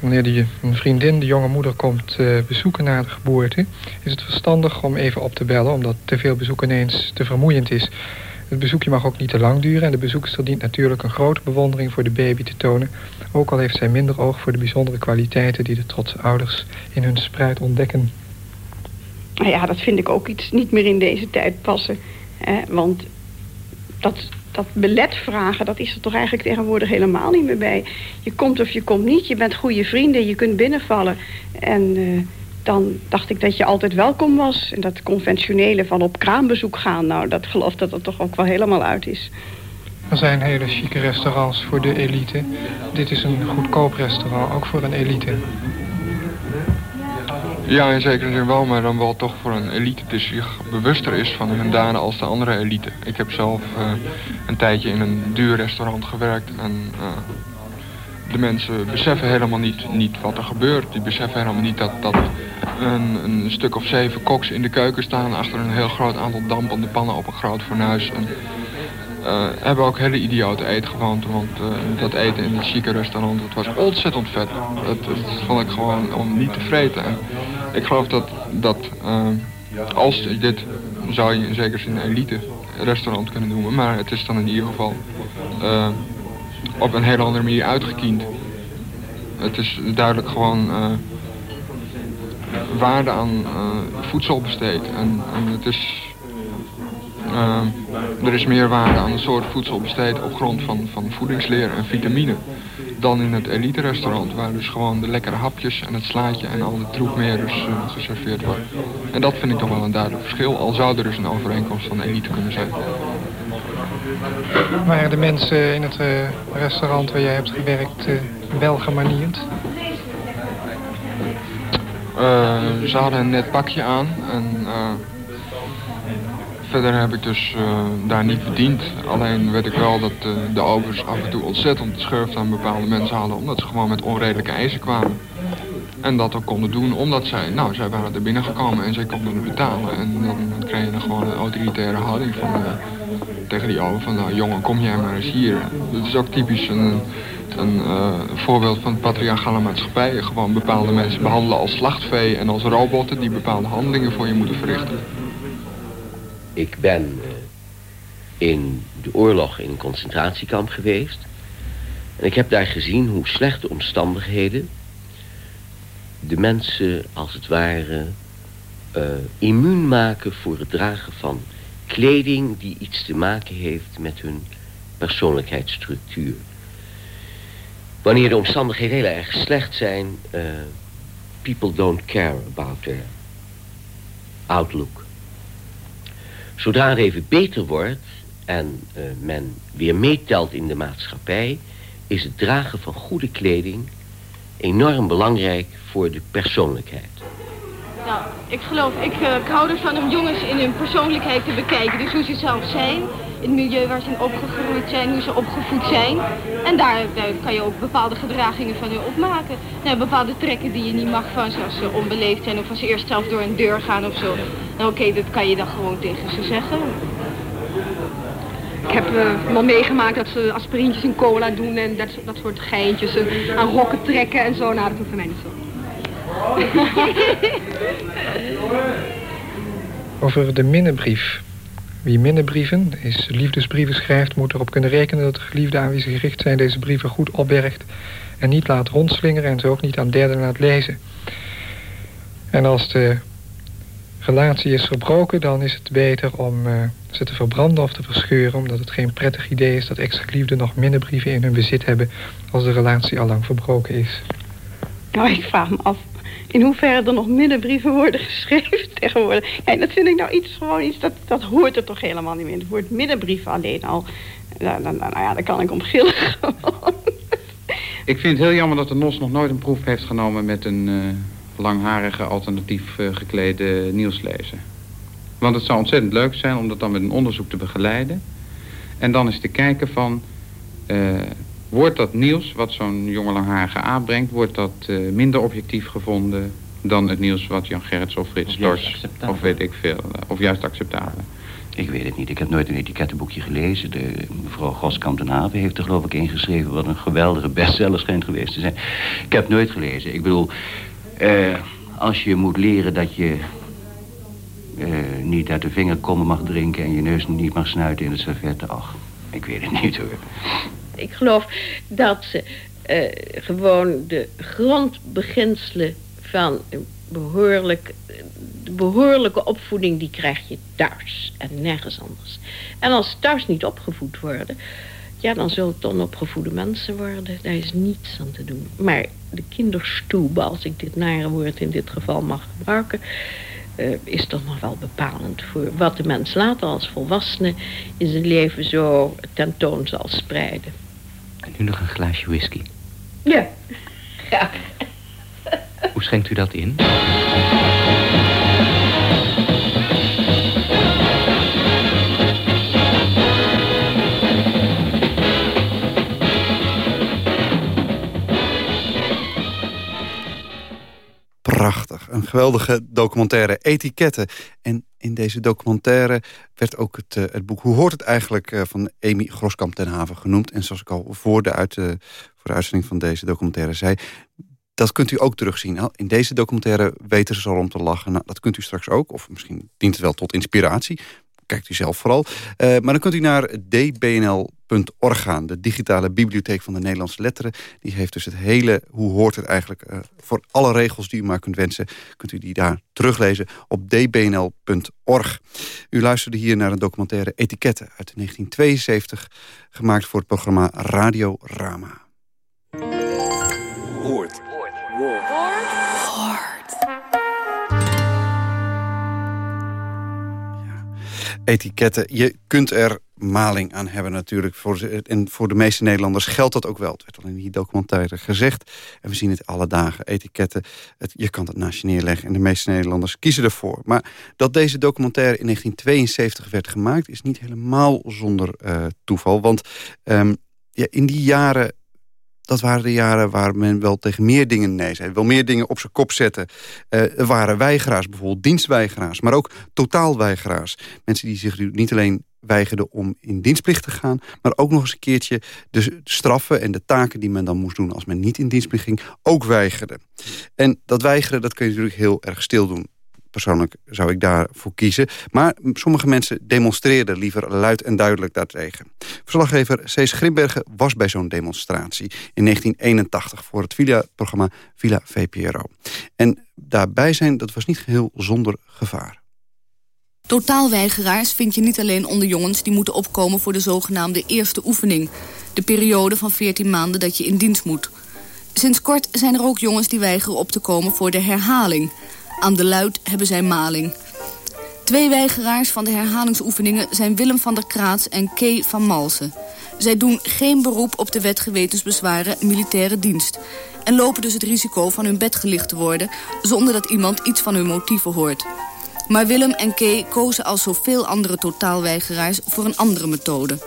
Wanneer die, een vriendin de jonge moeder komt eh, bezoeken na de geboorte... is het verstandig om even op te bellen... omdat te veel bezoek ineens te vermoeiend is. Het bezoekje mag ook niet te lang duren... en de bezoekster dient natuurlijk een grote bewondering voor de baby te tonen... ook al heeft zij minder oog voor de bijzondere kwaliteiten... die de trotse ouders in hun spruit ontdekken. Nou ja, dat vind ik ook iets niet meer in deze tijd passen. Want dat, dat belet vragen, dat is er toch eigenlijk tegenwoordig helemaal niet meer bij. Je komt of je komt niet, je bent goede vrienden, je kunt binnenvallen. En eh, dan dacht ik dat je altijd welkom was. En dat conventionele van op kraambezoek gaan, nou, dat geloof dat dat toch ook wel helemaal uit is. Er zijn hele chique restaurants voor de elite. Dit is een goedkoop restaurant, ook voor een elite. Ja, in zekere zin wel, maar dan wel toch voor een elite die zich bewuster is van hun daden als de andere elite. Ik heb zelf eh, een tijdje in een duur restaurant gewerkt en eh, de mensen beseffen helemaal niet, niet wat er gebeurt. Die beseffen helemaal niet dat, dat een, een stuk of zeven koks in de keuken staan achter een heel groot aantal dampende pannen op een groot fornuis. En, eh, hebben ook hele idiote eetgewoonten, want eh, dat eten in het chique restaurant, dat was ontzettend vet. Dat, vond ik gewoon om niet te vreten. En ik geloof dat, dat eh, als dit zou je in zekere zin een elite restaurant kunnen noemen, maar het is dan in ieder geval op een hele andere manier uitgekiend. Het is duidelijk gewoon eh, waarde aan eh, voedsel besteed en, en het is uh, er is meer waarde aan een soort voedsel besteed op grond van, van voedingsleer en vitamine dan in het elite restaurant waar dus gewoon de lekkere hapjes en het slaatje en al de troep meer dus geserveerd wordt. En dat vind ik toch wel een duidelijk verschil, al zou er dus een overeenkomst van elite kunnen zijn. Waren de mensen in het uh, restaurant waar jij hebt gewerkt uh, wel gemanierd? ze hadden een net pakje aan en verder heb ik dus daar niet verdiend. Alleen weet ik wel dat de overs af en toe ontzettend schurft aan bepaalde mensen hadden. Omdat ze gewoon met onredelijke eisen kwamen. En dat ook konden doen omdat zij, nou, zij waren er binnengekomen en zij konden betalen. En dan kreeg je dan gewoon een autoritaire houding van, tegen die over. Van, nou jongen, kom jij maar eens hier. Dat is ook typisch een, een uh, voorbeeld van patriarchale maatschappij. Gewoon bepaalde mensen behandelen als slachtvee en als robotten die bepaalde handelingen voor je moeten verrichten. Ik ben in de oorlog in een concentratiekamp geweest. En ik heb daar gezien hoe slechte omstandigheden de mensen als het ware uh, immuun maken voor het dragen van kleding die iets te maken heeft met hun persoonlijkheidsstructuur. Wanneer de omstandigheden heel erg slecht zijn, uh, people don't care about their outlook. Zodra het even beter wordt en uh, men weer meetelt in de maatschappij, is het dragen van goede kleding enorm belangrijk voor de persoonlijkheid. Nou, ik geloof, ik, uh, ik hou ervan om jongens in hun persoonlijkheid te bekijken. Dus hoe ze zelf zijn, het milieu waar ze in opgegroeid zijn, hoe ze opgevoed zijn. En daar, kan je ook bepaalde gedragingen van hun opmaken. Nou, bepaalde trekken die je niet mag van, zoals ze onbeleefd zijn of als ze eerst zelf door een deur gaan of zo. Nou oké, dat kan je dan gewoon tegen ze zeggen. Ik heb uh, wel meegemaakt dat ze aspirintjes in cola doen en dat, dat soort geintjes. Uh, aan rokken trekken en zo. Nou, dat hoeft zo. Over de minnebrief. Wie minnebrieven, is liefdesbrieven schrijft... moet erop kunnen rekenen dat de geliefde aan wie ze gericht zijn... deze brieven goed opbergt en niet laat rondslingeren... en ze ook niet aan derden laat lezen. En als de relatie is verbroken... dan is het beter om uh, ze te verbranden of te verscheuren... omdat het geen prettig idee is dat ex-geliefden nog minnebrieven in hun bezit hebben... als de relatie al lang verbroken is. Nou, ik vraag me af in hoeverre er nog middenbrieven worden geschreven tegenwoordig. Ja, dat vind ik nou iets, gewoon iets, dat, dat hoort er toch helemaal niet meer. Het woord middenbrieven alleen al, nou, nou, nou ja, daar kan ik om gillen. Ik vind het heel jammer dat de NOS nog nooit een proef heeft genomen met een uh, langharige, alternatief uh, geklede nieuwslezer. Want het zou ontzettend leuk zijn om dat dan met een onderzoek te begeleiden. En dan eens te kijken van... Uh, Wordt dat nieuws wat zo'n jonge langharige aanbrengt... wordt dat uh, minder objectief gevonden dan het nieuws wat Jan Gerrits of Frits Dors... of weet ik veel, uh, of juist acceptabel? Ik weet het niet. Ik heb nooit een etikettenboekje gelezen. De, mevrouw Goskamp den Haven heeft er geloof ik ingeschreven... wat een geweldige bestseller schijnt geweest te zijn. Ik heb nooit gelezen. Ik bedoel, uh, als je moet leren dat je... niet uit de vinger komen mag drinken... en je neus niet mag snuiten in het servet... ach, ik weet het niet hoor. Ik geloof dat ze uh, gewoon de grondbeginselen van behoorlijk, de behoorlijke opvoeding... die krijg je thuis en nergens anders. En als thuis niet opgevoed worden... ja, dan zullen het onopgevoede mensen worden. Daar is niets aan te doen. Maar de kinderstoebe, als ik dit nare woord in dit geval mag gebruiken... Uh, is toch nog wel bepalend voor wat de mens later als volwassene in zijn leven zo tentoon zal spreiden. En nu nog een glaasje whisky. Ja. Ja. Hoe schenkt u dat in? Geweldige documentaire Etiketten. En in deze documentaire werd ook het, uh, het boek Hoe hoort het eigenlijk uh, van Amy Groskamp ten Haven genoemd. En zoals ik al voor de, uit, uh, voor de uitzending van deze documentaire zei... dat kunt u ook terugzien. In deze documentaire weten ze al om te lachen. Nou, dat kunt u straks ook. Of misschien dient het wel tot inspiratie kijkt u zelf vooral. Uh, maar dan kunt u naar dbnl.org gaan. De digitale bibliotheek van de Nederlandse letteren. Die heeft dus het hele, hoe hoort het eigenlijk... Uh, voor alle regels die u maar kunt wensen... kunt u die daar teruglezen op dbnl.org. U luisterde hier naar een documentaire Etiketten uit 1972... gemaakt voor het programma Radio Rama. Hoort. Etiketten. Je kunt er maling aan hebben natuurlijk. Voor, en voor de meeste Nederlanders geldt dat ook wel. Het werd al in die documentaire gezegd. En we zien het alle dagen. Etiketten, het, je kan het naast je neerleggen. En de meeste Nederlanders kiezen ervoor. Maar dat deze documentaire in 1972 werd gemaakt... is niet helemaal zonder uh, toeval. Want um, ja, in die jaren dat waren de jaren waar men wel tegen meer dingen nee zei. Wel meer dingen op zijn kop zetten. Er waren weigeraars, bijvoorbeeld dienstweigeraars. Maar ook totaalweigeraars. Mensen die zich niet alleen weigerden om in dienstplicht te gaan... maar ook nog eens een keertje de straffen en de taken die men dan moest doen... als men niet in dienstplicht ging, ook weigerden. En dat weigeren, dat kun je natuurlijk heel erg stil doen. Persoonlijk zou ik daarvoor kiezen. Maar sommige mensen demonstreerden liever luid en duidelijk daartegen. Verslaggever Cees Grimbergen was bij zo'n demonstratie in 1981... voor het Villa-programma Villa VPRO. En daarbij zijn, dat was niet geheel zonder gevaar. Totaalweigeraars vind je niet alleen onder jongens die moeten opkomen voor de zogenaamde eerste oefening. De periode van 14 maanden dat je in dienst moet. Sinds kort zijn er ook jongens die weigeren op te komen voor de herhaling. Aan de luid hebben zij maling. Twee weigeraars van de herhalingsoefeningen zijn Willem van der Kraats en Kay van Malsen. Zij doen geen beroep op de wet gewetensbezwaren militaire dienst... en lopen dus het risico van hun bed gelicht te worden... zonder dat iemand iets van hun motieven hoort. Maar Willem en Kay kozen als zoveel andere totaalweigeraars voor een andere methode.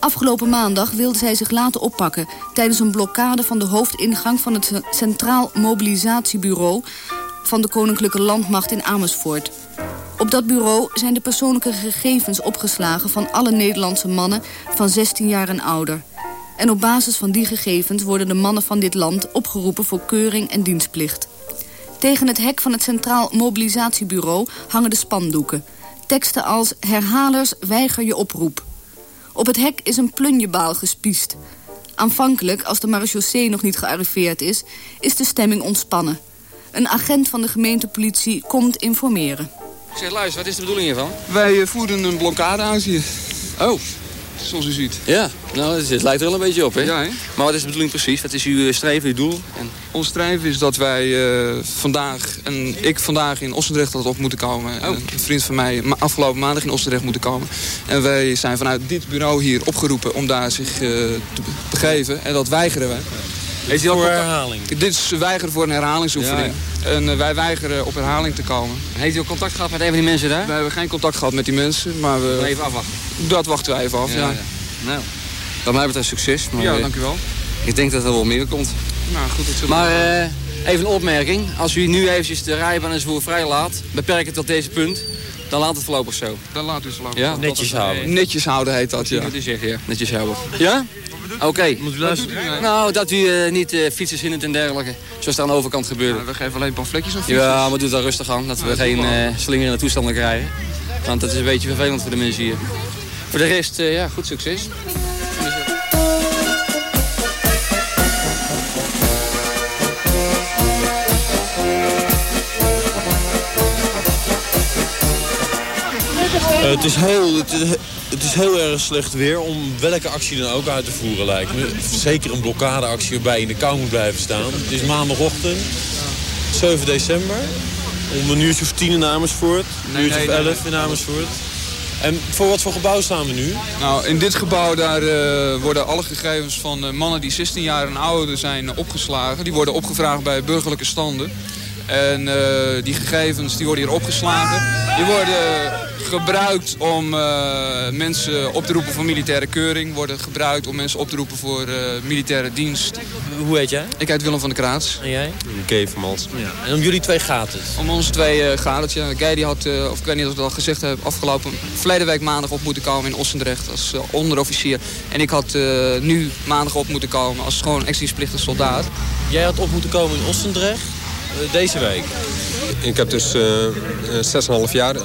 Afgelopen maandag wilden zij zich laten oppakken... tijdens een blokkade van de hoofdingang van het Centraal Mobilisatiebureau... van de Koninklijke Landmacht in Amersfoort. Op dat bureau zijn de persoonlijke gegevens opgeslagen... van alle Nederlandse mannen van 16 jaar en ouder. En op basis van die gegevens worden de mannen van dit land... opgeroepen voor keuring en dienstplicht. Tegen het hek van het Centraal Mobilisatiebureau hangen de spandoeken. Teksten als herhalers weiger je oproep. Op het hek is een plunjebaal gespiest. Aanvankelijk, als de marechaussee nog niet gearriveerd is... is de stemming ontspannen. Een agent van de gemeentepolitie komt informeren. Zeg, luister, wat is de bedoeling hiervan? Wij eh, voeren een blokkade aan hier. Oh, zoals u ziet. Ja, nou, het, lijkt er wel een beetje op, hè? Ja, hè? Maar wat is de bedoeling precies? Wat is uw eh, streven, uw doel? En... Ons streven is dat wij uh, vandaag, en ik vandaag in Ossendrecht had op moeten komen. Oh. Een vriend van mij afgelopen maandag in Ossendrecht moeten komen. En wij zijn vanuit dit bureau hier opgeroepen om daar zich uh, te begeven. En dat weigeren wij. Heeft voor herhaling? Dit is weigeren voor een herhalingsoefening. Ja, ja. En uh, wij weigeren op herhaling te komen. Heeft u al contact gehad met een van die mensen daar? We hebben geen contact gehad met die mensen, maar we... Even afwachten? Dat wachten wij even af, ja. ja. Nou, wat mij betreft succes. Maar ja, dank u wel. Ik denk dat er wel meer komt. Nou, goed, dat maar uh, even een opmerking. Als u nu eventjes de rijbaan en zo vrij laat, beperk het tot deze punt. Dan laat het voorlopig zo. Dan laat u voorlopig ja? Netjes houden. Netjes houden heet dat, ja. Dat u zegt, ja. Netjes houden. Ja? Oké. Okay. Nou, dat u uh, niet uh, fietsen zinnend en dergelijke. Zoals er aan de overkant gebeurde. Ja, we geven alleen pamfletjes of fietsers. Ja, maar doe daar rustig aan. Dat we geen uh, slingerende toestanden krijgen. Want dat is een beetje vervelend voor de mensen hier. Voor de rest, ja, goed succes. Uh, het, is heel, het, het, is heel erg slecht weer om welke actie dan ook uit te voeren lijkt me. Zeker een blokkadeactie waarbij je in de kou moet blijven staan. Het is maandagochtend, 7 december. Om een uurtje of tien in Amersfoort. Een uurtje of elf in Amersfoort. En voor wat voor gebouw staan we nu? Nou, in dit gebouw daar, uh, worden alle gegevens van uh, mannen die 16 jaar en ouder zijn opgeslagen. Die worden opgevraagd bij burgerlijke standen. En uh, die gegevens die worden hier opgeslagen. Die worden gebruikt om uh, mensen op te roepen voor militaire keuring. Worden gebruikt om mensen op te roepen voor uh, militaire dienst. Hoe heet jij? Ik heet Willem van der Kraats. En jij? Gay van Mals. Ja. En om jullie twee gaat het? Om onze twee gaat het, ja. Gay die had, of ik weet niet of ik het al gezegd heb, afgelopen verleden week maandag op moeten komen in Ossendrecht als onderofficier. En ik had nu maandag op moeten komen als gewoon exdienstplichtig soldaat. Jij had op moeten komen in Ossendrecht? Deze week? Ik heb dus uh, 6,5 jaar uh,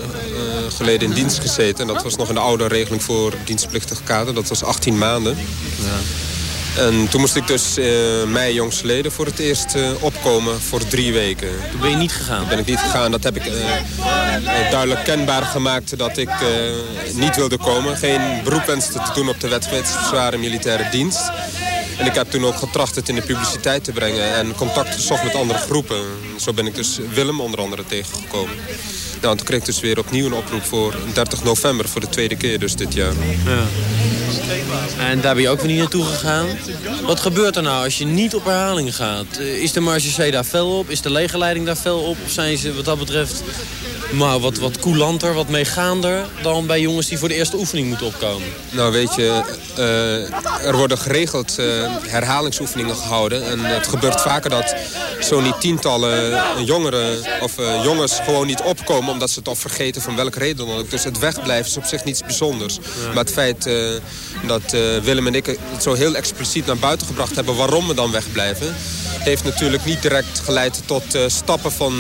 geleden in dienst gezeten. En dat was nog in de oude regeling voor dienstplichtige kader. Dat was 18 maanden. Ja. En toen moest ik dus uh, mei jongstleden voor het eerst uh, opkomen voor drie weken. Toen ben je niet gegaan? Toen ben ik niet gegaan. Dat heb ik duidelijk kenbaar gemaakt dat ik niet wilde komen. Geen beroep wenste te doen op de wet zware militaire dienst. En ik heb toen ook getracht het in de publiciteit te brengen en contact gezocht met andere groepen. Zo ben ik dus Willem onder andere tegengekomen. Nou, toen kreeg ik dus weer opnieuw een oproep voor 30 november, voor de tweede keer dus dit jaar. Ja. En daar ben je ook weer niet naartoe gegaan. Wat gebeurt er nou als je niet op herhaling gaat? Eh, Is de Marge C daar fel op? Is de legerleiding daar fel op? Of zijn ze wat dat betreft maar wat, wat coulanter, wat meegaander... dan bij jongens die voor de eerste oefening moeten opkomen? Nou weet je, eh, er worden geregeld eh, herhalingsoefeningen gehouden. En het gebeurt vaker dat zo niet tientallen jongeren of eh, jongens gewoon niet opkomen... omdat ze het al vergeten van welke reden dan ook. Dus het wegblijven is op zich niets bijzonders. Maar het feit eh, dat eh, Willem en ik het zo heel expliciet naar buiten gebracht hebben... waarom we dan wegblijven heeft natuurlijk niet direct geleid tot eh, stappen van eh,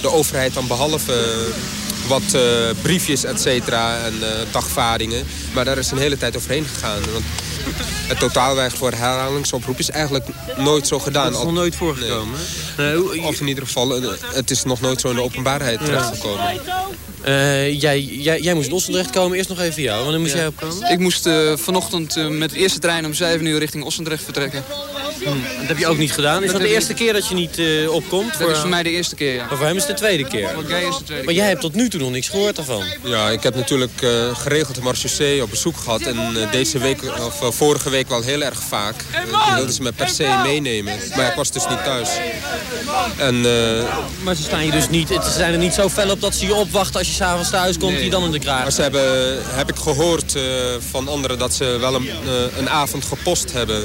de overheid dan behalve eh, wat eh, briefjes, et cetera, en eh, dagvaardingen. Maar daar is een hele tijd overheen gegaan. Want het totaalweg voor herhalingsoproep is eigenlijk nooit zo gedaan. Dat is nog nooit voorgekomen. Of in ieder geval, eh, het is nog nooit zo in de openbaarheid terechtgekomen. Eh, jij, jij, jij moest in Ossendrecht komen. Eerst nog even jou. Wanneer moest jij opkomen? Ik moest eh, vanochtend eh, met de eerste trein om 7 uur richting Ossendrecht vertrekken. Dat heb je ook niet gedaan. Is dat, de eerste keer dat je niet eh, opkomt? Dat is voor mij de eerste keer, ja. Maar voor hem is het de tweede keer. Voor Gay is de tweede Maar jij hebt tot nu toe nog niks gehoord daarvan. Ja, ik heb natuurlijk eh, geregeld de Marche C op bezoek gehad. En eh, deze week, of vorige week wel heel erg vaak. Uh, die wilden ze me per se meenemen. Maar ik was dus niet thuis. En, eh, Maar ze staan je dus niet, ze zijn er niet zo fel op dat ze je opwachten als je s'avonds thuis komt, die dan in de kraag. Maar ze hebben, heb ik gehoord eh, van anderen dat ze wel een, een avond gepost hebben.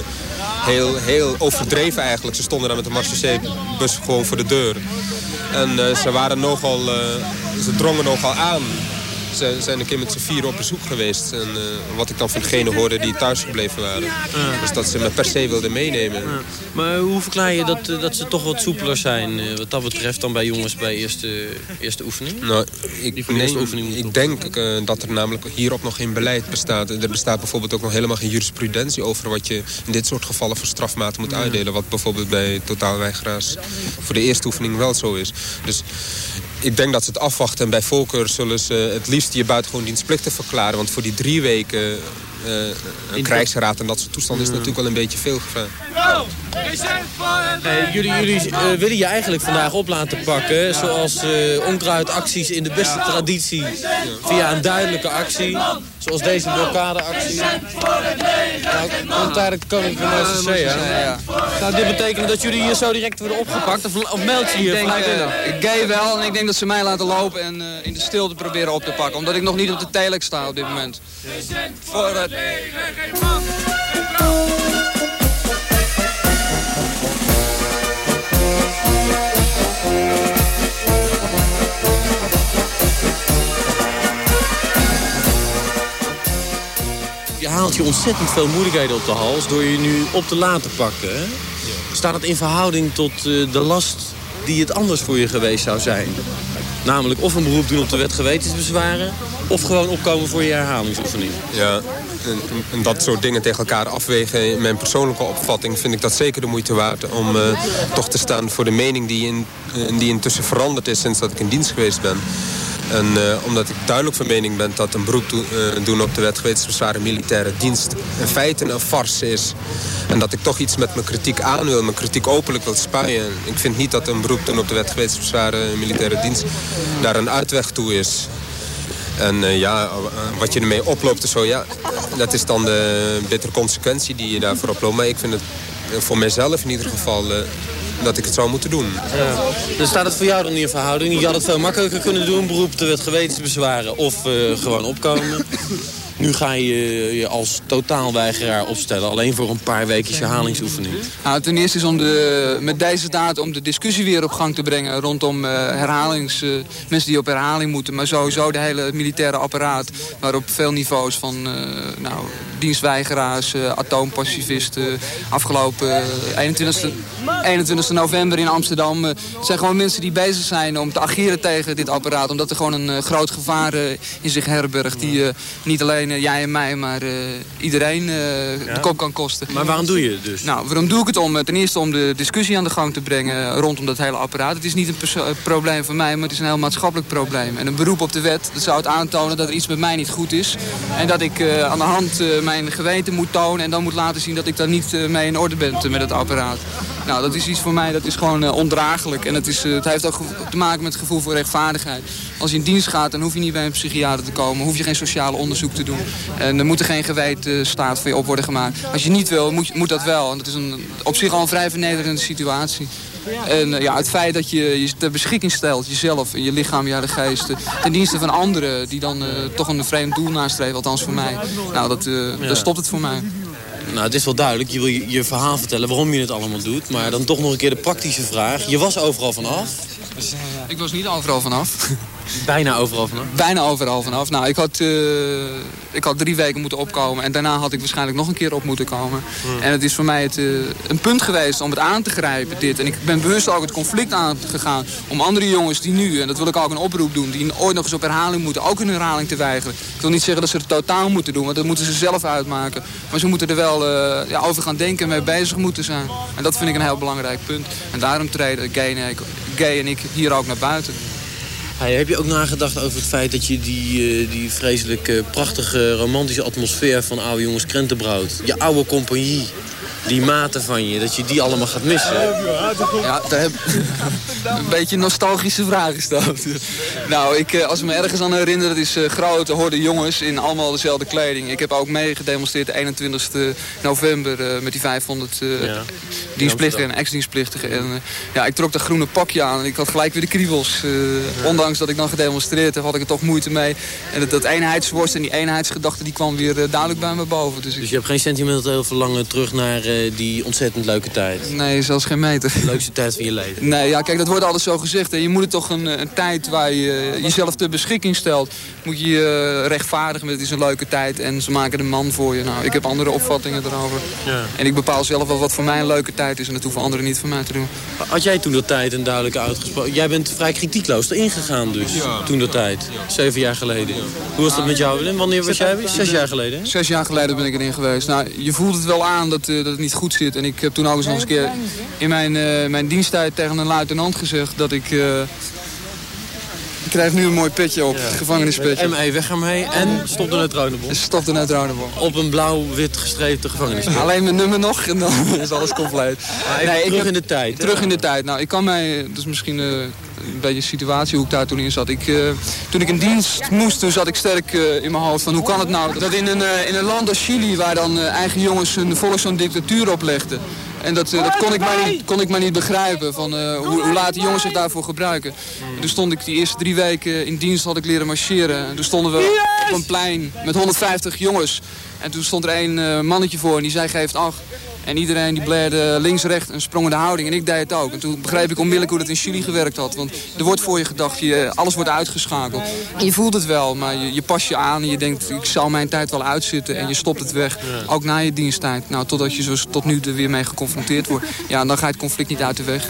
Heel, heel overdreven eigenlijk. Ze stonden daar met de C-bus gewoon voor de deur. En eh, ze waren nogal, eh, ze drongen nogal aan. Zijn een keer met z'n vier op bezoek geweest. En eh, wat ik dan van degene hoorde die thuis gebleven waren. Dus dat ze me per se wilden meenemen. Maar hoe verklaar je dat, eh, dat ze toch wat soepeler zijn eh, wat dat betreft dan bij jongens bij eerste, eerste oefening? Nou, ik, voor de eerste nee, oefening ik denk dat er namelijk hierop nog geen beleid bestaat. Er bestaat bijvoorbeeld ook nog helemaal geen jurisprudentie over wat je in dit soort gevallen voor strafmaten moet uitdelen. Wat bijvoorbeeld bij totaalweigeraars voor de eerste oefening wel zo is. Dus ik denk dat ze het afwachten en bij voorkeur zullen ze het liefst je buitengewoon dienstplichtig verklaren. Want voor die drie weken eh, een krijgsraad en dat soort toestanden is natuurlijk wel een beetje veel gevraagd. Jullie jullie eh, willen je eigenlijk vandaag op laten pakken, zoals eh onkruidacties in de beste traditie, via een duidelijke actie, zoals deze blokkadeactie. Nou, komt de koning van de Ja, ja. Nou, dit betekent dat jullie hier zo direct worden opgepakt, of, of meld je Ik hier denk, vrijwillig? eh, Gay wel en ik denk dat ze mij laten lopen en eh, in de stilte proberen op te pakken. Omdat ik nog niet op de telex sta op dit moment. Voor het... Je haalt je ontzettend veel moeilijkheden op de hals door je nu op te laten pakken. hè? Staat het in verhouding tot eh, de last die het anders voor je geweest zou zijn? Namelijk of een beroep doen op de wet gewetensbezwaren... of gewoon opkomen voor je herhalingsoefening. Ja, en, en dat soort dingen tegen elkaar afwegen. In mijn persoonlijke opvatting vind ik dat zeker de moeite waard... om eh, toch te staan voor de mening die, in, die intussen veranderd is sinds dat ik in dienst geweest ben. En eh, omdat ik duidelijk van mening ben dat een beroep doen, eh, doen op de wet gewetensbezwaren militaire dienst... in feite een farce is. En dat ik toch iets met mijn kritiek aan wil, mijn kritiek openlijk wil spuien. Ik vind niet dat een beroep doen op de wet gewetensbezwaren militaire dienst... daar een uitweg toe is. En eh, ja, wat je ermee oploopt en zo, ja, dat is dan de bittere consequentie die je daarvoor oploopt. Maar ik vind het voor mijzelf in ieder geval dat ik het zou moeten doen. Ja. Dan staat het voor jou dan in verhouding. Je had het veel makkelijker kunnen doen, beroep de wet gewetensbezwaren of eh, gewoon opkomen. Nu ga je je als totaalweigeraar opstellen, alleen voor een paar weken herhalingsoefening. Nou, ten eerste is om de, met deze datum om de discussie weer op gang te brengen rondom eh, herhalings, eh, mensen die op herhaling moeten. Maar sowieso de hele militaire apparaat waarop veel niveaus van eh, nou, dienstweigeraars, atoompacifisten, afgelopen eh, 21, 21 november in Amsterdam. zijn gewoon mensen die bezig zijn om te ageren tegen dit apparaat. Omdat er gewoon een groot gevaar in zich herbergt die niet alleen eh, jij en mij, maar eh, iedereen eh, de kop kan kosten. Maar waarom doe je het dus? Nou, waarom doe ik het om? Ten eerste om de discussie aan de gang te brengen rondom dat hele apparaat. Het is niet een probleem van mij, maar het is een heel maatschappelijk probleem. En een beroep op de wet, dat zou het aantonen dat er iets met mij niet goed is. En dat ik aan de hand mijn geweten moet tonen en dan moet laten zien dat ik daar niet mee in orde ben met het apparaat. Nou, dat is iets voor mij, dat is gewoon uh, ondraaglijk. En het, is, het heeft ook te maken met het gevoel voor rechtvaardigheid. Als je in dienst gaat, dan hoef je niet bij een psychiater te komen. Hoef je geen sociale onderzoek te doen. En er moet er geen geweten staat voor je op worden gemaakt. Als je niet wil, moet, moet dat wel. En dat is een, op zich al een vrij vernederende situatie. En ja, het feit dat je je ter beschikking stelt, jezelf en je lichaam, je geest, ten dienste van anderen die dan toch een vreemd doel nastreven, althans voor mij. Nou, dat, ja. dan stopt het voor mij. Nou, het is wel duidelijk. Je wil je, je verhaal vertellen waarom je het allemaal doet. Maar dan toch nog een keer de praktische vraag. Je was overal vanaf. Ik was niet overal vanaf. Bijna overal vanaf? Bijna overal vanaf. Nou, ik had, uh, ik had drie weken moeten opkomen. En daarna had ik waarschijnlijk nog een keer op moeten komen. Hmm. En het is voor mij het, uh, een punt geweest om het aan te grijpen, dit. En ik ben bewust ook het conflict aangegaan. Om andere jongens die nu, en dat wil ik ook een oproep doen... die ooit nog eens op herhaling moeten, ook een herhaling te weigeren. Ik wil niet zeggen dat ze het totaal moeten doen, want dat moeten ze zelf uitmaken. Maar ze moeten er wel uh, ja, over gaan denken en mee bezig moeten zijn. En dat vind ik een heel belangrijk punt. En daarom treden Gay en ik, Gay en ik hier ook naar buiten. Heb je ook nagedacht over het feit dat je die, uh, die vreselijk prachtige romantische atmosfeer van oude jongens Krentenbrood, je oude compagnie, die maten van je, dat je die allemaal gaat missen? Ja, daar heb een beetje een nostalgische vraag gesteld. nou, ik, uh, als ik me ergens aan herinner, dat is grote horde jongens in allemaal dezelfde kleding. Ik heb ook mee gedemonstreerd de 21 november met die 500 ja. dienstplichtigen en ex-dienstplichtigen. En ja, ik trok dat groene pakje aan en ik had gelijk weer de kriebels. Ja. Ondanks dat ik dan gedemonstreerd heb, had ik er toch moeite mee. En dat, dat eenheidsworst en die eenheidsgedachte, die kwam weer duidelijk bij me boven. Dus, dus je hebt geen sentimenteel verlangen terug naar uh, die ontzettend leuke tijd? Nee, zelfs geen meter. De leukste tijd van je leven? Nee, ja, kijk, dat wordt altijd zo gezegd. Hè. Je moet het toch een, een tijd waar je jezelf ter beschikking stelt. Moet je je rechtvaardigen met het is een leuke tijd en ze maken een man voor je. Nou, ik heb andere opvattingen erover. Ja. En ik bepaal zelf wel wat voor mij een leuke tijd is en dat hoeven anderen niet voor mij te doen. Had jij toen de tijd een duidelijke uitgesproken... Jij bent vrij kritiekloos erin gegaan dus, ja. toen de tijd. Zeven jaar geleden. Hoe was dat met jou, Willem? Wanneer was jij? Zes jaar geleden? Zes jaar geleden ben ik erin geweest. Nou, je voelt het wel aan dat, uh, dat niet goed zit. En ik heb toen ook eens nog eens een keer in mijn, uh, mijn diensttijd tegen een luitenant gezegd dat ik... Ik krijg nu een mooi petje op, ja. gevangenispetje. ME, weg ermee en stop de neutronenbom. Stop de neutronenbom. Op een blauw-wit gestreepte gevangenispetje. Alleen mijn nummer nog en dan is alles compleet. nee, terug heb, in de tijd. Terug in de tijd. Nou, ik kan mij, dat is misschien uh, een beetje de situatie hoe ik daar toen in zat. Ik, uh, toen ik in dienst moest, toen zat ik sterk uh, in mijn hoofd van hoe kan het nou dat in een, in een land als Chili, waar dan eigen jongens hun volk zo'n dictatuur oplegden. En dat, dat kon, ik maar niet, kon ik maar niet begrijpen, van, uh, hoe, hoe laat de jongens zich daarvoor gebruiken. Toen stond ik die eerste drie weken in dienst, had ik leren marcheren. En toen stonden we op een plein met 150 jongens. En toen stond er een uh, mannetje voor en die zei, geeft acht. En iedereen die bleerde links, rechts en sprong in de houding. En ik deed het ook. En toen begreep ik onmiddellijk hoe dat in Chili gewerkt had. Want er wordt voor je gedacht, je, alles wordt uitgeschakeld. En je voelt het wel, maar je, je pas je aan en je denkt... ik zal mijn tijd wel uitzitten en je stopt het weg. Ook na je diensttijd. Nou, totdat je zoals tot nu er weer mee geconfronteerd wordt. Ja, dan ga je het conflict niet uit de weg.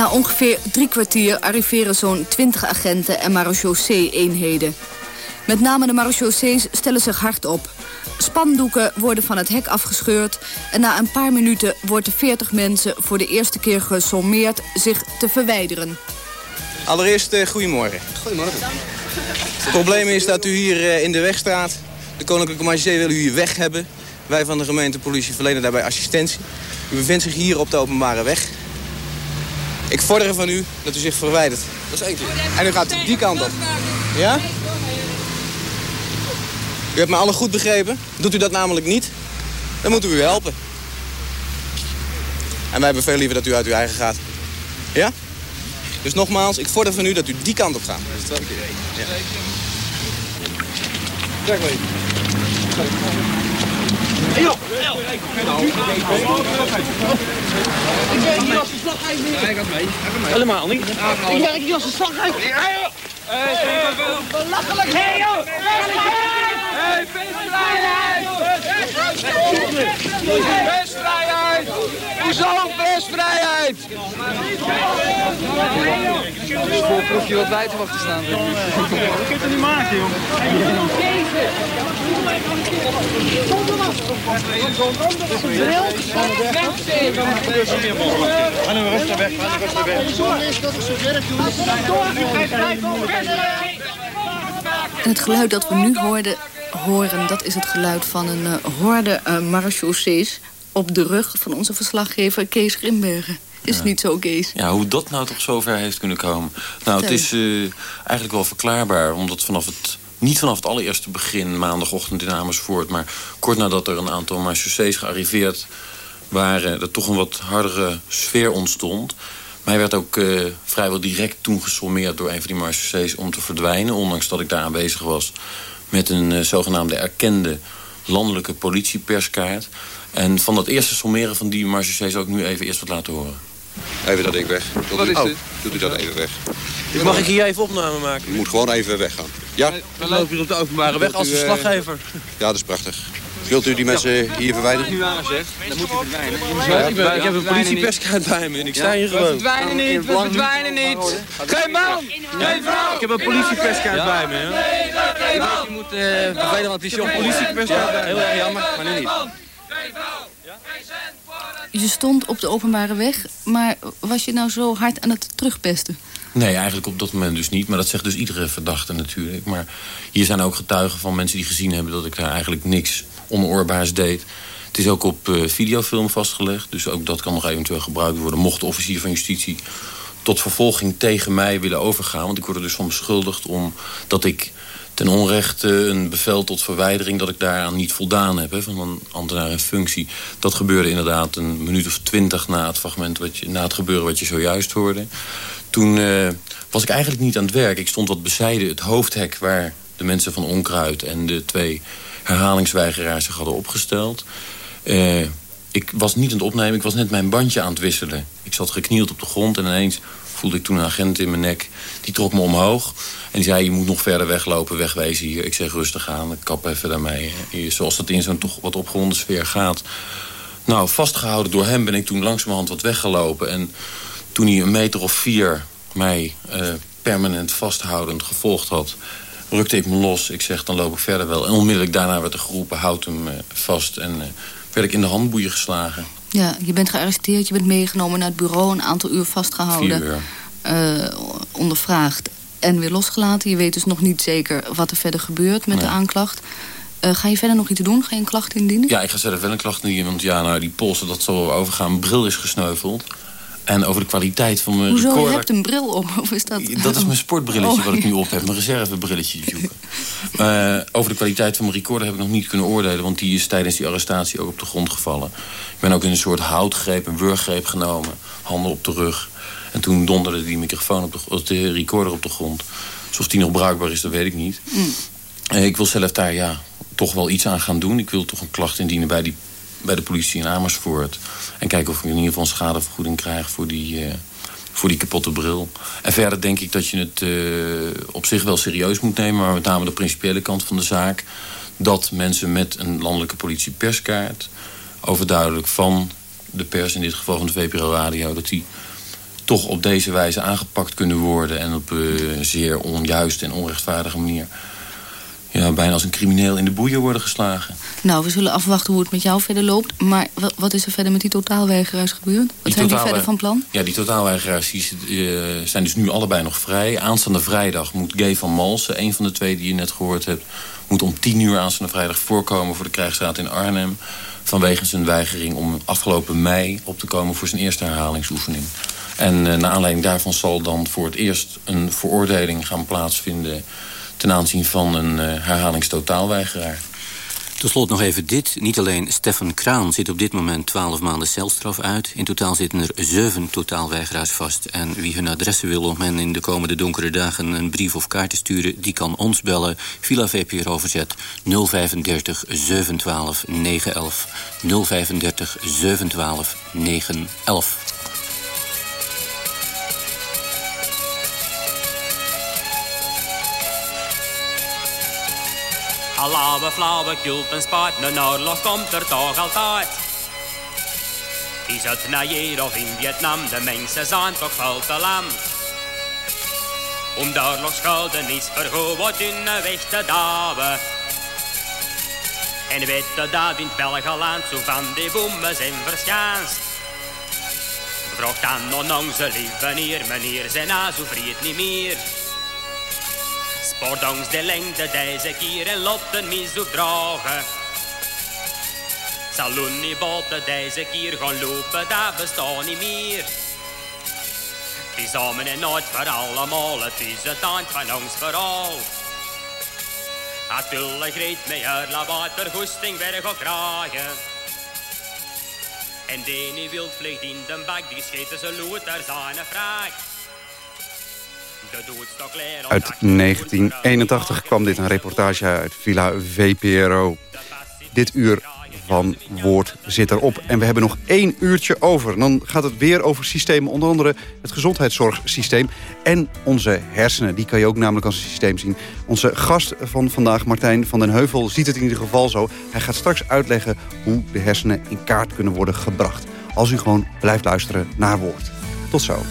Na ongeveer drie kwartier arriveren zo'n 20 agenten en marechaussee-eenheden. Met name de marechaussees stellen zich hard op. Spandoeken worden van het hek afgescheurd... en na een paar minuten wordt de 40 mensen voor de eerste keer gesommeerd zich te verwijderen. Allereerst, uh, goedemorgen. Goedemorgen. Het probleem is dat u hier uh, in de weg staat. De Koninklijke Marechaussee wil u hier weg hebben. Wij van de gemeentepolitie verlenen daarbij assistentie. U bevindt zich hier op de openbare weg. Ik vorder van u dat u zich verwijdert. Dat is één keer. En u gaat die kant op. Ja? U hebt me alle goed begrepen. Doet u dat namelijk niet, dan moeten we u helpen. En wij hebben veel liever dat u uit uw eigen gaat. Ja? Dus nogmaals, ik vorder van u dat u die kant op gaat. Dat is twee keer. Ja. Zeg maar Joh! Ik werk hier als gaat mee. Helemaal niet. Ik werk hier als verslaggever. Ja joh! Belachelijk! Hé joh! Hé, persvrijheid! Persvrijheid! Hoezo persvrijheid? Het is voor een proefje wat mag te staan. Dat kun je toch niet maken, joh? Ga nu rustig weg, ga nu rustig weg. Zorg is dat ik zo werk doe. En het geluid dat we nu hoorden, horen, dat is het geluid van een uh, horde uh, marechaussees... op de rug van onze verslaggever Kees Grimbergen. Is het niet zo, Kees? Ja, hoe dat nou toch zover heeft kunnen komen. Nou, het is uh, eigenlijk wel verklaarbaar, omdat vanaf het... Niet vanaf het allereerste begin, maandagochtend in Amersfoort... maar kort nadat er een aantal marechaussees gearriveerd waren... er toch een wat hardere sfeer ontstond... Maar hij werd ook uh, vrijwel direct toen gesommeerd door een van die marechaussées om te verdwijnen. Ondanks dat ik daar aanwezig was met een uh, zogenaamde erkende landelijke politieperskaart. En van dat eerste sommeren van die marechaussées ook nu even eerst wat laten horen. Even dat ding weg. Doet Wat u, is oh, dit? Doet u dat even weg. Mag ik hier even opname maken? U moet gewoon even weggaan. Ja? Dan loop je op de openbare weg als eh, verslaggever. Ja, dat is prachtig. Wilt u die mensen hier verwijderen? Nu aan zegt, dan moet hij verdwijnen. Ja, ik, ben- ik heb een politieperskaart bij me en ik sta hier We gewoon. verdwijnen niet, we verdwijnen niet. Geen man, geen vrouw. Ik heb een politieperskaart bij me. Ja. Je moet bevelen, want het is jouw politieperskaart. Heel erg jammer, maar nu niet. Je stond op de openbare weg, maar was je nou zo hard aan het terugpesten? Nee, eigenlijk op dat moment dus niet. Maar dat zegt dus iedere verdachte natuurlijk. Maar hier zijn ook getuigen van mensen die gezien hebben... dat ik daar eigenlijk niks onoorbaars deed. Het is ook op eh, videofilm vastgelegd. Dus ook dat kan nog eventueel gebruikt worden... mocht de officier van justitie tot vervolging tegen mij willen overgaan. Want ik word er dus van beschuldigd om dat ik ten onrechte een bevel tot verwijdering... dat ik daaraan niet voldaan heb van een ambtenaar in functie. Dat gebeurde inderdaad een minuut of twintig na het fragment... Wat je, na het gebeuren wat je zojuist hoorde. Toen eh, was ik eigenlijk niet aan het werk. Ik stond wat bezijden het hoofdhek waar de mensen van Onkruid... en de twee herhalingsweigeraars zich hadden opgesteld. Eh, ik was niet aan het opnemen, ik was net mijn bandje aan het wisselen. Ik zat geknield op de grond en ineens voelde ik toen een agent in mijn nek. Die trok me omhoog en die zei, je moet nog verder weglopen, wegwezen hier. Ik zeg rustig aan, ik kap even daarmee. Zoals dat in zo'n toch wat opgewonden sfeer gaat. Nou, vastgehouden door hem ben ik toen langzamerhand wat weggelopen. En toen hij een meter of vier mij eh, permanent vasthoudend gevolgd had... rukte ik me los. Ik zeg, dan loop ik verder wel. En onmiddellijk daarna werd er geroepen, houd hem eh, vast. En eh, werd ik in de handboeien geslagen. Ja, je bent gearresteerd, je bent meegenomen naar het bureau... een aantal uur vastgehouden, uur. eh, ondervraagd en weer losgelaten. Je weet dus nog niet zeker wat er verder gebeurt met de aanklacht. Ga je verder nog iets doen? Ga je een klacht indienen? Ja, ik ga zelf wel een klacht indienen. Want ja, nou, die polsen, dat zal wel overgaan. Mijn bril is gesneuveld. En over de kwaliteit van mijn Hoezo? Je recorder... hebt een bril op, of is dat... Dat is mijn sportbrilletje Oh, wat ik nu op heb. Mijn reservebrilletje. Eh, over de kwaliteit van mijn recorder heb ik nog niet kunnen oordelen. Want die is tijdens die arrestatie ook op de grond gevallen. Ik ben ook in een soort houtgreep, een wurggreep genomen. Handen op de rug. En toen donderde die microfoon op de, recorder op de grond. Dus of die nog bruikbaar is, dat weet ik niet. Mm. Eh, ik wil zelf daar ja, toch wel iets aan gaan doen. Ik wil toch een klacht indienen bij, die, bij de politie in Amersfoort. En kijken of ik in ieder geval een schadevergoeding krijg voor die, eh, voor die kapotte bril. En verder denk ik dat je het eh, op zich wel serieus moet nemen. Maar met name de principiële kant van de zaak. Dat mensen met een landelijke politie perskaart... overduidelijk van de pers, in dit geval van de VPRO Radio... dat die toch op deze wijze aangepakt kunnen worden... en op een zeer onjuiste en onrechtvaardige manier... Ja, bijna als een crimineel in de boeien worden geslagen. Nou, we zullen afwachten hoe het met jou verder loopt. Maar wa- wat is er verder met die totaalweigeraars gebeurd? Wat Die zijn die verder van plan? Ja, die totaalweigeraars die, eh, zijn dus nu allebei nog vrij. Aanstaande vrijdag moet Gay van Malsen, een van de twee die je net gehoord hebt... moet om tien uur aanstaande vrijdag voorkomen voor de krijgsraad in Arnhem... vanwege zijn weigering om afgelopen mei op te komen voor zijn eerste herhalingsoefening. En eh, naar aanleiding daarvan zal dan voor het eerst een veroordeling gaan plaatsvinden... ten aanzien van een eh herhalingstotaalweigeraar. Tot slot nog even dit. Niet alleen Stefan Kraan zit op dit moment 12 maanden celstraf uit. In totaal zitten er zeven totaalweigeraars vast. En wie hun adressen wil om hen in de komende donkere dagen een brief of kaart te sturen... die kan ons bellen. Villa VPRO verzet 035 712 911. 035 712 911. Alla flauwe kulpen spaart, een oorlog komt er toch altijd. Is het hier of in Vietnam, de mensen zijn toch veel te lam. Om de oorlogsschuldenis verhoogd wordt hun weg te douwen. En weet dat in het Belgeland zo van die boemen zijn verschaanst. Vraagt dan aan onze lieve hier, meneer, zijn na zo vriend niet meer. Spordongs de lengte deze keer en lotten mis opdragen. Salonieboten deze keer gaan lopen, dat bestaat niet meer. Is samen en nooit voor allemaal, het is het eind van ons verhaal. Natuurlijk reed mij uit water, goesting berg of kragen. En die wild vliegt in de bak, die scheten ze lood, daar zijn vraag. Uit 1981 kwam dit een reportage uit Villa VPRO. Dit uur van Woord zit erop. En we hebben nog één uurtje over. Dan gaat het weer over systemen, onder andere het gezondheidszorgsysteem... en onze hersenen, die kan je ook namelijk als een systeem zien. Onze gast van vandaag, Martijn van den Heuvel, ziet het in ieder geval zo. Hij gaat straks uitleggen hoe de hersenen in kaart kunnen worden gebracht. Als u gewoon blijft luisteren naar Woord. Tot zo.